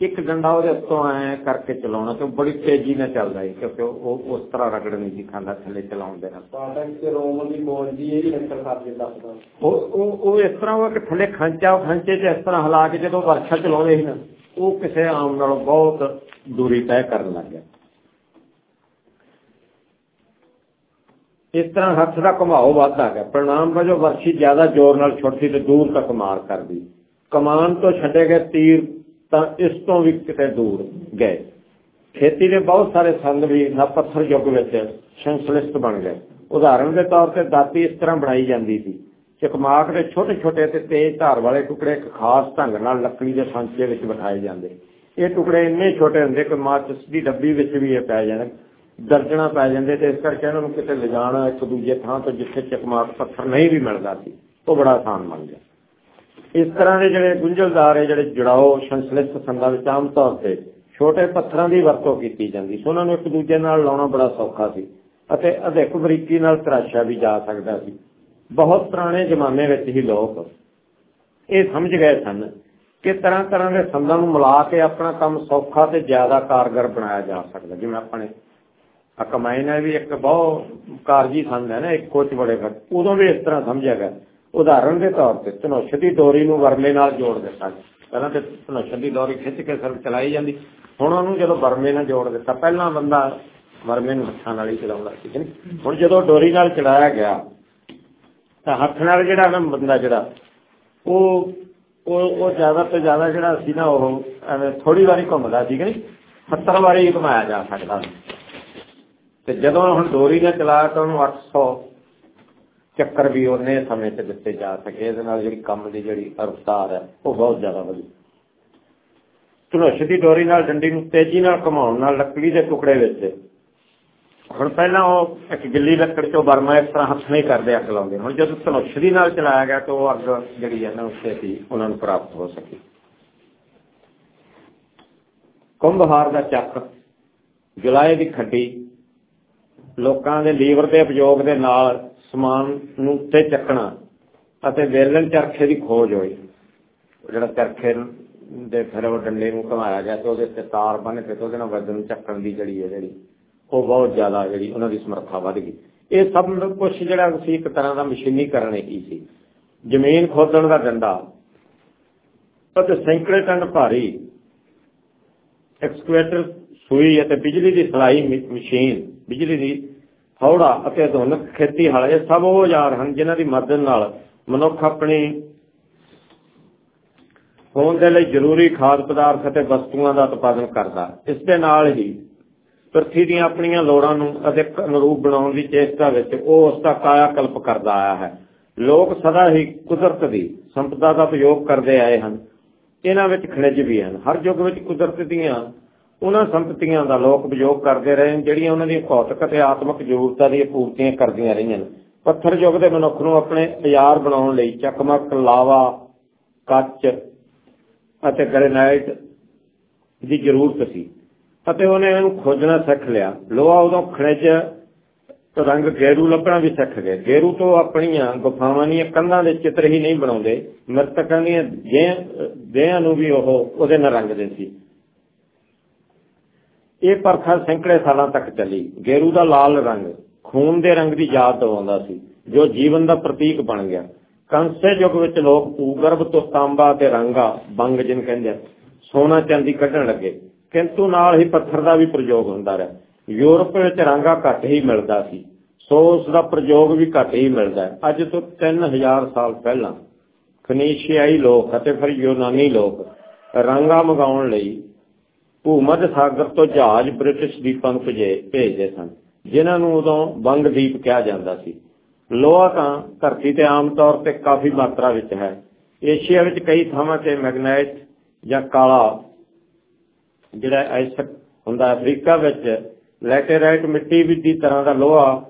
ਇੱਕ ਡੰਡਾ ਉਹਦੇ ਉੱਤੋਂ ਐ ਕਰਕੇ ਚਲਾਉਣਾ ਤੇ ਬੜੀ ਤੇਜ਼ੀ ਨਾਲ ਚੱਲਦਾ ਹੈ ਕਿਉਂਕਿ ਉਹ ਉਸ ਤਰ੍ਹਾਂ ਰਗੜ ਨਹੀਂ ਸੀ ਖਾਂਦਾ ਥੱਲੇ ਚਲਾਉਣ ਦੇ ਨਾਲ। ਪਾਟਕ ਤੇ ਰੋਮਨ ਦੀ ਮੌਜ ਦੀ ਇਹ ਵੀ ਨਕਲ ਕਰਦੇ ਦੱਸਦਾ ਉਹ ਉਹ ਇਸ ਤਰ੍ਹਾਂ ਉਹ ਕਿ ਥੱਲੇ ਖਾਂਚਾ ਖਾਂਚੇ 'ਚ ਇਸ ਤਰ੍ਹਾਂ ਹਿਲਾ ਕੇ ਜਦੋਂ ਵਰਸ਼ਾ ਚਲਾਉਂਦੇ ਸੀ ਨਾ ਉਹ ਕਿਸੇ ਆਮ ਨਾਲੋਂ ਬਹੁਤ ਦੂਰੀ ਤੈਅ ਕਰਨ ਲੱਗ ਗਿਆ। ਇਸ ਤਰ੍ਹਾਂ ਹੱਥ ਦਾ ਘੁਮਾਓ ਵੱਧਦਾ ਗਿਆ। ਪ੍ਰਣਾਮ ਵਜੋਂ ਵਰਸ਼ੀ ਜ਼ਿਆਦਾ ਜ਼ੋਰ ਨਾਲ ਛੁੱਟਦੀ ਤੇ ਦੂਰ ਤੱਕ ਮਾਰ ਕਰਦੀ। ਕਮਾਨ ਤੋਂ ਛੱਡੇ ਗਏ ਤੀਰ ਤਾਂ ਇਸ ਤੋਂ ਵੀ ਕਿਤੇ ਦੂਰ ਗਏ। ਖੇਤੀ ਦੇ ਬਹੁਤ ਸਾਰੇ ਸੰਦ ਵੀ ਨਾ ਪੱਥਰ ਯੁੱਗ ਵਿੱਚ ਸੰਸਲਿਸ਼ਟ ਬਣ ਗਏ। ਉਦਾਹਰਣ ਦੇ ਤੌਰ ਤੇ ਦਾਤੀ ਇਸ ਤਰ੍ਹਾਂ ਬਣਾਈ ਜਾਂਦੀ ਸੀ। ਚਕਮਾਕ ਦੇ ਛੋਟੇ ਛੋਟੇ ਤੇ ਤੇਜ਼ ਧਾਰ ਵਾਲੇ ਟੁਕੜੇ ਇੱਕ ਖਾਸ ਢੰਗ ਨਾਲ ਲੱਕੜੀ ਦੇ ਸਾਂਚੇ ਵਿੱਚ ਬਿਠਾਏ ਜਾਂਦੇ। ਇਹ ਟੁਕੜੇ ਇੰਨੇ ਛੋਟੇ ਹੁੰਦੇ ਕਿ ਮਾਚਿਸ ਦੀ ਡੱਬੀ ਵਿੱਚ ਵੀ ਇਹ ਪੈ ਜਾਣ ਦਰਜਣਾ ਪੈ ਜਾਂਦੇ ਤੇ ਇਸ ਕਰਕੇ ਇਹਨਾਂ ਨੂੰ ਕਿਤੇ ਲਿਜਾਣਾ ਇੱਕ ਦੂਜੇ ਥਾਂ ਤੋਂ ਜਿੱਥੇ ਚਕਮਾਕ ਪੱਥਰ ਨਹੀਂ ਵੀ ਮਿਲਦਾ ਸੀ, ਉਹ ਬੜਾ ਆਸਾਨ ਬਣ ਗਿਆ। ਇਸ ਤਰ੍ਹਾਂ ਦੇ ਜਿਹੜੇ ਗੁੰਝਲਦਾਰ ਹੈ ਜਿਹੜੇ ਜੜਾਓ ਸੰਸਲਿਸ਼ਟ ਸੰਦਾਂ ਵਿੱਚ ਆਮ ਤੌਰ ਤੇ ਛੋਟੇ ਪੱਥਰਾਂ ਦੀ ਵਰਤੋਂ ਕੀਤੀ ਜਾਂਦੀ ਸੀ, ਉਹਨਾਂ ਨੂੰ ਇੱਕ ਦੂਜੇ ਨਾਲ ਲਾਉਣਾ ਬੜਾ ਸੌਖਾ ਸੀ ਅਤੇ ਅਧਿਕ ਬਰੀਕੀ ਨਾਲ ਤਰਾਸ਼ਿਆ ਵੀ ਜਾ ਸਕਦਾ ਸੀ। ਬਹੁਤ ਪੁਰਾਣੇ ਜ਼ਮਾਨੇ ਵਿੱਚ ਹੀ ਲੋਕ ਇਹ ਸਮਝ ਗਏ ਸਨ ਕਿ ਤਰ੍ਹਾਂ ਤਰ੍ਹਾਂ ਦੇ ਸੰਦਾਂ ਨੂੰ ਮਿਲਾ ਕੇ ਆਪਣਾ ਕੰਮ ਸੌਖਾ ਤੇ ਜ਼ਿਆਦਾ ਕਾਰਗਰ ਬਣਾਇਆ ਜਾ ਸਕਦਾ। ਜਿਵੇਂ ਆਪਣੇ ਅਕਮਾਇਨਾ ਵੀ ਇੱਕ ਬਹੁਤ ਕਾਰਜੀ ਸੰਦ ਹੈ ਨਾ, ਇੱਕ ਕੋਚ ਬੜੇ ਘੱਟ ਉਦੋਂ ਵੀ ਇਸ ਤਰ੍ਹਾਂ ਸਮਝਿਆ ਗਿਆ। ਉਦਾਹਰਣ ਦੇ ਤੌਰ ਤੇ ਧਨੁਸ਼ ਡੋਰੀ ਨੂੰ ਵਰਮੇ ਨਾਲ ਜੋੜ ਦਿੱਤਾ। ਪਹਿਲਾਂ ਤੇ ਧਨੁਸ਼ ਡੋਰੀ ਖਿੱਚ ਕੇ ਸਿਰ ਚਲਾਈ ਜਾਂਦੀ। ਹੁਣ ਉਹਨੂੰ ਜਦੋਂ ਵਰਮੇ ਨਾਲ ਜੋੜ ਦਿੱਤਾ, ਪਹਿਲਾਂ ਬੰਦਾ ਵਰਮੇ ਨੂੰ ਹੱਥਾਂ ਨਾਲ ਹੀ ਚਲਾਉਂਦਾ ਸੀ ਕਿ ਹੁਣ ਜਦੋਂ ਡੋਰੀ ਨਾਲ ਚਲਾਇਆ ਗਿਆ, ਤਾਂ ਹੱਥ ਨਾਲ ਜਿਹੜਾ ਨਾ ਬੰਦਾ ਜਿਹੜਾ, ਉਹ ਉਹ ਉਹ ਜ਼ਿਆਦਾ ਤੋਂ ਜ਼ਿਆਦਾ ਜਿਹੜਾ ਸੀ ਨਾ, ਉਹ ਐਵੇਂ ਥੋੜੀ ਵਾਰੀ ਘੁੰਮਦਾ ਸੀ ਕਿ 70 ਵਾਰੀ ਘੁਮਾਇਆ ਜਾ ਸਕਦਾ ਤੇ ਜਦੋਂ ਹੁਣ ਡੋਰੀ ਨਾਲ ਚਲਾ ਤਾਂ ਉਹਨੂੰ 800 ਚੱਕਰ ਵੀ ਉਹਨੇ ਸਮੇਂ ਤੇ ਦਿੱਤੇ ਜਾ ਸਕੇ। ਇਹਦੇ ਨਾਲ ਜਿਹੜੀ ਕੰਮ ਦੀ ਜਿਹੜੀ ਰਫ਼ਤਾਰ ਹੈ, ਉਹ ਬਹੁਤ ਜ਼ਿਆਦਾ ਵਧੀ। ਧਨੁਸ਼ ਦੀ ਡੋਰੀ ਨਾਲ, ਡੰਡੀ ਨੂੰ ਤੇਜ਼ੀ ਨਾਲ ਘੁਮਾਉਣ ਨਾਲ ਲੱਕੜੀ ਦੇ ਟੁਕੜੇ ਵਿੱਚ। ਹੁਣ ਪਹਿਲਾਂ ਉਹ ਇੱਕ ਗਿੱਲੀ ਲੱਕੜ ਚੋਂ ਬਰਮਾ ਇਸ ਤਰ੍ਹਾਂ ਹੱਥ ਨਹੀਂ ਕਰਦੇ, ਅੱਗ ਲਾਉਂਦੇ। ਹੁਣ ਜਦੋਂ ਧਨੁਸ਼ ਦੀ ਨਾਲ ਚਲਾਇਆ ਗਿਆ ਤਾਂ ਉਹ ਅੱਗ ਜਿਹੜੀ ਹੈ ਨਾ, ਉਸੇ ਸੀ ਉਹਨਾਂ ਨੂੰ ਪ੍ਰਾਪਤ ਹੋ ਸਕੀ। ਕੁੰਭਹਾਰ ਦਾ ਚੱਕ ਜੁਲਾਏ ਦੀ ਖੱਡੀ। ਲੋਕਾਂ ਦੇ ਲੀਵਰ ਦੇ ਉਪਯੋਗ ਦੇ ਨਾਲ ਸਮਾਨ ਨੂੰ ਉੱਤੇ ਚੱਕਣਾ ਅਤੇ ਵੇਲਣ ਚਰਖੇ ਦੀ ਖੋਜ ਹੋਈ। ਜਿਹੜਾ ਚਰਖੇ ਦੇ ਫਿਰ ਉਹ ਡੰਡੇ ਨੂੰ ਘਮਾਇਆ ਗਿਆ ਤੇ ਉਹਦੇ ਤੇ ਤਾਰ ਬੰਨ ਕੇ ਉਹਦੇ ਨਾਲ ਵਜ਼ਨ ਚੱਕਣ ਦੀ ਜਿਹੜੀ ਹੈ ਜਿਹੜੀ, ਉਹ ਬਹੁਤ ਜ਼ਿਆਦਾ ਜਿਹੜੀ ਉਹਨਾਂ ਦੀ ਸਮਰੱਥਾ ਵੱਧ ਗਈ। ਇਹ ਸਭ ਕੁਝ ਜਿਹੜਾ ਸੀ ਇੱਕ ਤਰ੍ਹਾਂ ਦਾ ਮਸ਼ੀਨੀਕਰਨ ਹੀ ਸੀ। ਜ਼ਮੀਨ ਖੋਦਣ ਦਾ ਡੰਡਾ ਅਤੇ ਸੈਂਕੜੇ ਟਨ ਭਾਰੀ, ਐਕਸਕੇਵੇਟਰ ਸੂਈ ਅਤੇ ਬਿਜਲੀ ਦੀ ਸਲਾਈ ਮਸ਼ੀਨ, ਬਿਜਲੀ ਦੀ ਹੌੜਾ ਅਤੇ ਆਧੁਨਿਕ ਖੇਤੀ ਹਲ ਇਹ ਸਭ ਉਹ ਔਜ਼ਾਰ ਹਨ ਜਿਨ੍ਹਾਂ ਦੀ ਮਦਦ ਨਾਲ ਮਨੁੱਖ ਆਪਣੀ ਹੋਣ ਦੇ ਲਈ ਜ਼ਰੂਰੀ ਖਾਦ ਪਦਾਰਥ ਅਤੇ ਵਸਤੂਆਂ ਦਾ ਉਤਪਾਦਨ ਕਰਦਾ। ਇਸ ਦੇ ਨਾਲ ਹੀ ਪ੍ਰਥੀ ਦੀਆਂ ਆਪਣੀਆਂ ਲੋੜਾਂ ਨੂੰ ਅਧਿਕ ਅਨੁਰੂਪ ਬਣਾਉਣ ਦੀ ਚੇਸ਼ਟਾ ਵਿੱਚ ਉਹ ਉਸ ਦਾ ਕਾਇਆ ਕਲਪ ਕਰਦਾ ਆਇਆ ਹੈ। ਲੋਕ ਸਦਾ ਹੀ ਕੁਦਰਤ ਦੀ ਸੰਪਦਾ ਦਾ ਉਪਯੋਗ ਕਰਦੇ ਆਏ ਹਨ। ਇਹਨਾਂ ਵਿੱਚ ਖਣਿਜ ਵੀ ਹਨ। ਹਰ ਯੁੱਗ ਵਿੱਚ ਕੁਦਰਤ ਦੀਆਂ ਉਹਨਾਂ ਸੰਪਤੀਆਂ ਦਾ ਲੋਕ ਉਪਯੋਗ ਕਰਦੇ ਰਹੇ, ਜਿਹੜੀਆਂ ਉਹਨਾਂ ਦੀਆਂ ਭੌਤਿਕ ਅਤੇ ਆਤਮਿਕ ਜ਼ਰੂਰਤਾਂ ਦੀਆਂ ਪੂਰਤੀਆਂ ਕਰਦੀਆਂ ਰਹੀਆਂ ਪੱਥਰ ਯੁੱਗ ਦੇ ਮਨੁੱਖ ਨੂੰ ਆਪਣੇ ਆਯਾਰ ਬਣਾਉਣ ਲਈ ਚਕਮਕ, ਲਾਵਾ, ਕੱਚ ਅਤੇ ਗ੍ਰੇਨਾਈਟ ਦੀ ਜ਼ਰੂਰਤ ਸੀ ਅਤੇ ਉਹਨੇ ਇਹਨੂੰ ਖੋਜਣਾ ਸਿੱਖ ਲਿਆ। ਲੋਹਾ ਉਦੋਂ ਖਣਿਜ ਰੰਗ ਗੇਰੂ ਲੱਭਣਾ ਵੀ ਸਿੱਖ ਗਏ। ਗੇਰੂ ਤੋਂ ਆਪਣੀਆਂ ਗੁਫਾਵਾਂ ਦੀਆਂ ਕੰਧਾਂ ਦੇ ਚਿੱਤਰ ਹੀ ਨਹੀਂ ਬਣਾਉਂਦੇ। ਮਰਤਕਾਂ ਦੀਆਂ ਦੇਹਾਂ ਨੂੰ ਵੀ ਉਹ ਉਹਦੇ ਨਾਲ ਰੰਗਦੇ ਸੀ। ਇਹ ਪ੍ਰਥਾ ਸੈਂਕੜੇ ਸਾਲਾਂ ਤੱਕ ਚੱਲੀ। ਗੇਰੂ ਦਾ ਲਾਲ ਰੰਗ, ਖੂਨ ਦੇ ਰੰਗ ਦੀ ਯਾਦ ਦਿਵਾਉਂਦਾ ਸੀ, ਜੋ ਜੀਵਨ ਦਾ ਪ੍ਰਤੀਕ ਬਣ ਗਿਆ। ਕੰਸੇ ਯੁੱਗ ਵਿੱਚ ਲੋਕ ਭੂਗਰਭ ਤੋਂ ਤਾਂਬਾ ਤੇ ਰੰਗਾ ਬੰਗ ਜਿਨ ਕਹਿੰਦੇ ਸੋਨਾ ਚਾਂਦੀ ਕੱਢਣ ਲੱਗੇ। ਕਿੰਤੂ ਨਾਲ ਹੀ ਪੱਥਰ ਦਾ ਵੀ ਪ੍ਰਯੋਗ ਹੁੰਦਾ ਰਿਹਾ। ਯੂਰਪ ਵਿੱਚ ਰੰਗਾ ਘੱਟ ਹੀ ਮਿਲਦਾ ਸੀ। ਸੋ ਉਸ ਦਾ ਪ੍ਰਯੋਗ ਵੀ ਘੱਟ ਹੀ ਮਿਲਦਾ ਅੱਜ ਤੋਂ 3000 ਸਾਲ ਪਹਿਲਾਂ, ਫਨੀਸ਼ੀਆਈ ਲੋਕ ਅਤੇ ਫਿਰ ਯੂਨਾਨੀ ਲੋਕ ਰੰਗਾ ਮੰਗਾਉਣ ਲਈ ਭੂਮੱਧ ਸਾਗਰ ਤੋਂ ਜਹਾਜ਼ ਬ੍ਰਿਟਿਸ਼ ਦੀਪਾਂ ਨੂੰ ਭੇਜਦੇ ਸਨ, ਜਿਨ੍ਹਾਂ ਨੂੰ ਉਦੋਂ ਬੰਗ ਦੀਪ ਕਿਹਾ ਜਾਂਦਾ ਸੀ। ਲੋਹਾ ਤਾਂ ਧਰਤੀ ਤੇ ਆਮ ਤੌਰ ਤੇ ਕਾਫੀ ਮਾਤਰਾ ਵਿੱਚ ਹੈ। ਏਸ਼ੀਆ ਵਿੱਚ ਕਈ ਥਾਵਾਂ ਤੇ ਮੈਗਨਾਈਟ ਜਾਂ ਕਾਲਾ ਜਿਹੜਾ ਐਸਕ ਹੁੰਦਾ, ਅਫਰੀਕਾ ਵਿੱਚ ਲੈਟੇਰਾਈਟ ਮਿੱਟੀ ਵੀ ਦੀ ਤਰ੍ਹਾਂ ਦਾ ਲੋਹਾ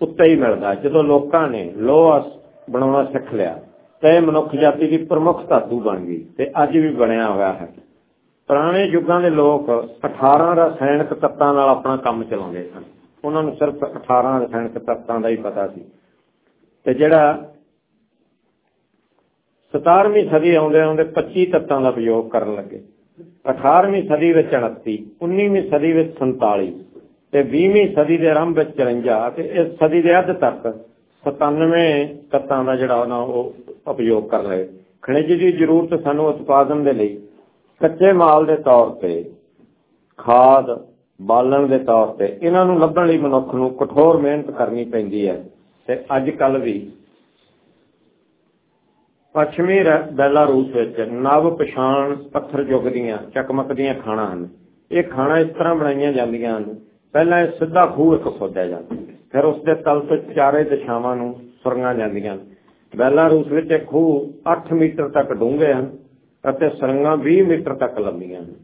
ਉੱਤੇ ਹੀ ਮਿਲਦਾ। ਜਦੋਂ ਲੋਕਾਂ ਨੇ ਲੋਹਾ ਬਣਾਉਣਾ ਸਿੱਖ ਲਿਆ, ਤੇ ਮਨੁੱਖ ਜਾਤੀ ਦੀ ਪ੍ਰਮੁੱਖ ਧਾਤੂ ਬਣ ਗਈ ਤੇ ਅੱਜ ਵੀ ਬਣਿਆ ਹੋਇਆ ਹੈ। ਪੁਰਾਣੇ ਯੁੱਗਾਂ ਦੇ ਲੋਕ 18 ਰਸਾਇਣਕ ਤੱਤਾਂ ਨਾਲ ਆਪਣਾ ਕੰਮ ਚਲਾਉਂਦੇ ਸਨ। ਉਹਨਾਂ ਨੂੰ ਸਿਰਫ 18 ਰਸਾਇਣਕ ਤੱਤਾਂ ਦਾ ਹੀ ਪਤਾ ਸੀ। ਤੇ ਜਿਹੜਾ 17ਵੀਂ ਸਦੀ ਆਉਂਦੇ ਆਉਂਦੇ 25 ਤੱਤਾਂ ਦਾ ਪ੍ਰਯੋਗ ਕਰਨ ਲੱਗੇ। 18ਵੀਂ ਸਦੀ ਵਿੱਚ 29 19ਵੀਂ ਸਦੀ ਵਿੱਚ 47 ਤੇ 20ਵੀਂ ਸਦੀ ਦੇ ਆਰੰਭ ਵਿੱਚ 54 ਤੇ ਇਸ ਸਦੀ ਦੇ ਅੱਧ ਤੱਕ 97 ਤੱਤਾਂ ਦਾ ਜਿਹੜਾ ਉਹਨਾਂ ਉਹ ਉਪਯੋਗ ਕਰ ਰਹੇ ਖਣਿਜ ਦੀ ਜ਼ਰੂਰਤ ਸਾਨੂੰ ਉਤਪਾਦਨ ਦੇ ਲਈ ਕੱਚੇ ਮਾਲ ਦੇ ਤੌਰ ਤੇ, ਖਾਦ ਬਾਲਣ ਦੇ ਤੌਰ ਤੇ, ਇਹਨਾਂ ਨੂੰ ਲੱਭਣ ਲਈ ਮਨੁੱਖ ਨੂੰ ਕਠੋਰ ਮਿਹਨਤ ਕਰਨੀ ਪੈਂਦੀ ਹੈ। ਤੇ ਅੱਜ ਕੱਲ ਵੀ ਪੱਛਮੀ ਬੈਲਾਰੂਸ ਵਿੱਚ ਨਵ ਪਛਾਣ ਪੱਥਰ ਯੁੱਗ ਦੀਆਂ ਚਕਮਕ ਦੀਆਂ ਖਾਣਾ ਹਨ। ਇਹ ਖਾਣਾ ਇਸ ਤਰ੍ਹਾਂ ਬਣਾਈਆਂ ਜਾਂਦੀਆਂ ਹਨ। ਪਹਿਲਾਂ ਇਹ ਸਿੱਧਾ ਖੂਹ ਇੱਕ ਖੋਦਿਆ ਜਾਂਦਾ ਫਿਰ ਉਸ ਦੇ ਤਲ ਤੋਂ ਚਾਰੇ ਦਿਸ਼ਾਵਾਂ ਨੂੰ ਸੁਰੰਗਾਂ ਜਾਂਦੀਆਂ ਬੈਲਾਰੂਸ ਵਿੱਚ ਇਹ ਖੂਹ 8 ਮੀਟਰ ਤੱਕ ਡੂੰਘੇ ਹਨ। ਅਤੇ ਸੁਰੰਗਾਂ 20 ਮੀਟਰ ਤੱਕ ਲੰਬੀਆਂ ਹਨ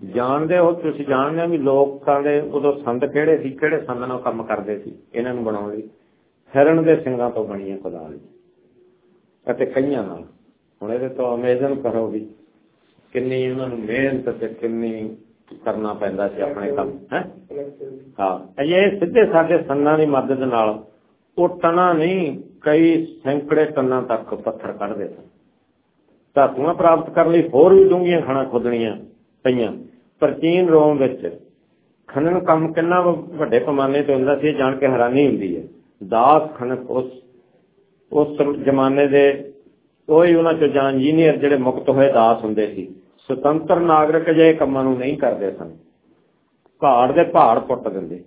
ਜਾਣਦੇ ਹੋ, ਤੁਸੀਂ ਜਾਣਦੇ ਹੋ ਵੀ ਲੋਕਾਂ ਦੇ ਉਦੋਂ ਸੰਦ ਕਿਹੜੇ ਸੀ, ਕਿਹੜੇ ਸੰਦ ਨਾਲ ਕੰਮ ਕਰਦੇ ਸੀ, ਇਹਨਾਂ ਨੂੰ ਬਣਾਉਣ ਲਈ। ਹਿਰਨ ਦੇ ਸਿੰਘਾਂ ਤੋਂ ਬਣੀਆਂ ਕੁਦਾਲ ਅਤੇ ਕਈਆਂ ਨਾਲ। ਹੁਣ ਇਹਦੇ ਤੋਂ ਅਮੇਜ਼ਨ ਕਰੋ ਵੀ ਕਿੰਨੀ ਉਹਨਾਂ ਨੂੰ ਮਿਹਨਤ ਤੇ ਕਿੰਨੀ ਕਰਨਾ ਪੈਂਦਾ ਸੀ ਆਪਣੇ ਕੰਮ, ਹੈ? ਹਾਂ ਇਹ ਸਿੱਧੇ ਸਾਡੇ ਸੰਨਾਂ ਦੀ ਮਦਦ ਨਾਲ ਉਹ ਟਨਾ ਨਹੀਂ, ਕਈ ਸੈਂਕੜੇ ਟਨਾਂ ਤੱਕ ਪੱਥਰ ਕੱਢਦੇ ਸਨ। ਧਾਤੂਆਂ ਪ੍ਰਾਪਤ ਕਰਨ ਲਈ ਹੋਰ ਵੀ ਡੂੰਘੀਆਂ ਖਾਣਾ ਖੋਦਣੀਆਂ ਪਈਆਂ। ਪ੍ਰਾਚੀਨ ਰੋਮ ਵਿੱਚ ਖਨਨ ਕੰਮ ਕਿੰਨਾ ਵੱਡੇ ਪੈਮਾਨੇ ਤੇ ਹੁੰਦਾ ਸੀ ਜਾਣ ਕੇ ਹੈਰਾਨੀ ਹੁੰਦੀ ਹੈ। ਦਾਸ ਖਨਕ ਉਸ ਉਸ ਜ਼ਮਾਨੇ ਦੇ ਕੋਈ ਉਹਨਾਂ ਚੋਂ ਜਾਂ ਇੰਜੀਨੀਅਰ ਜਿਹੜੇ ਮੁਕਤ ਹੋਏ ਦਾਸ ਹੁੰਦੇ ਸੀ। ਸੁਤੰਤਰ ਨਾਗਰਿਕ ਜੇ ਕੰਮਾਂ ਨੂੰ ਨਹੀਂ ਕਰਦੇ ਸਨ। ਪਹਾੜ ਦੇ ਪਹਾੜ ਪੁੱਟ ਦਿੰਦੇ।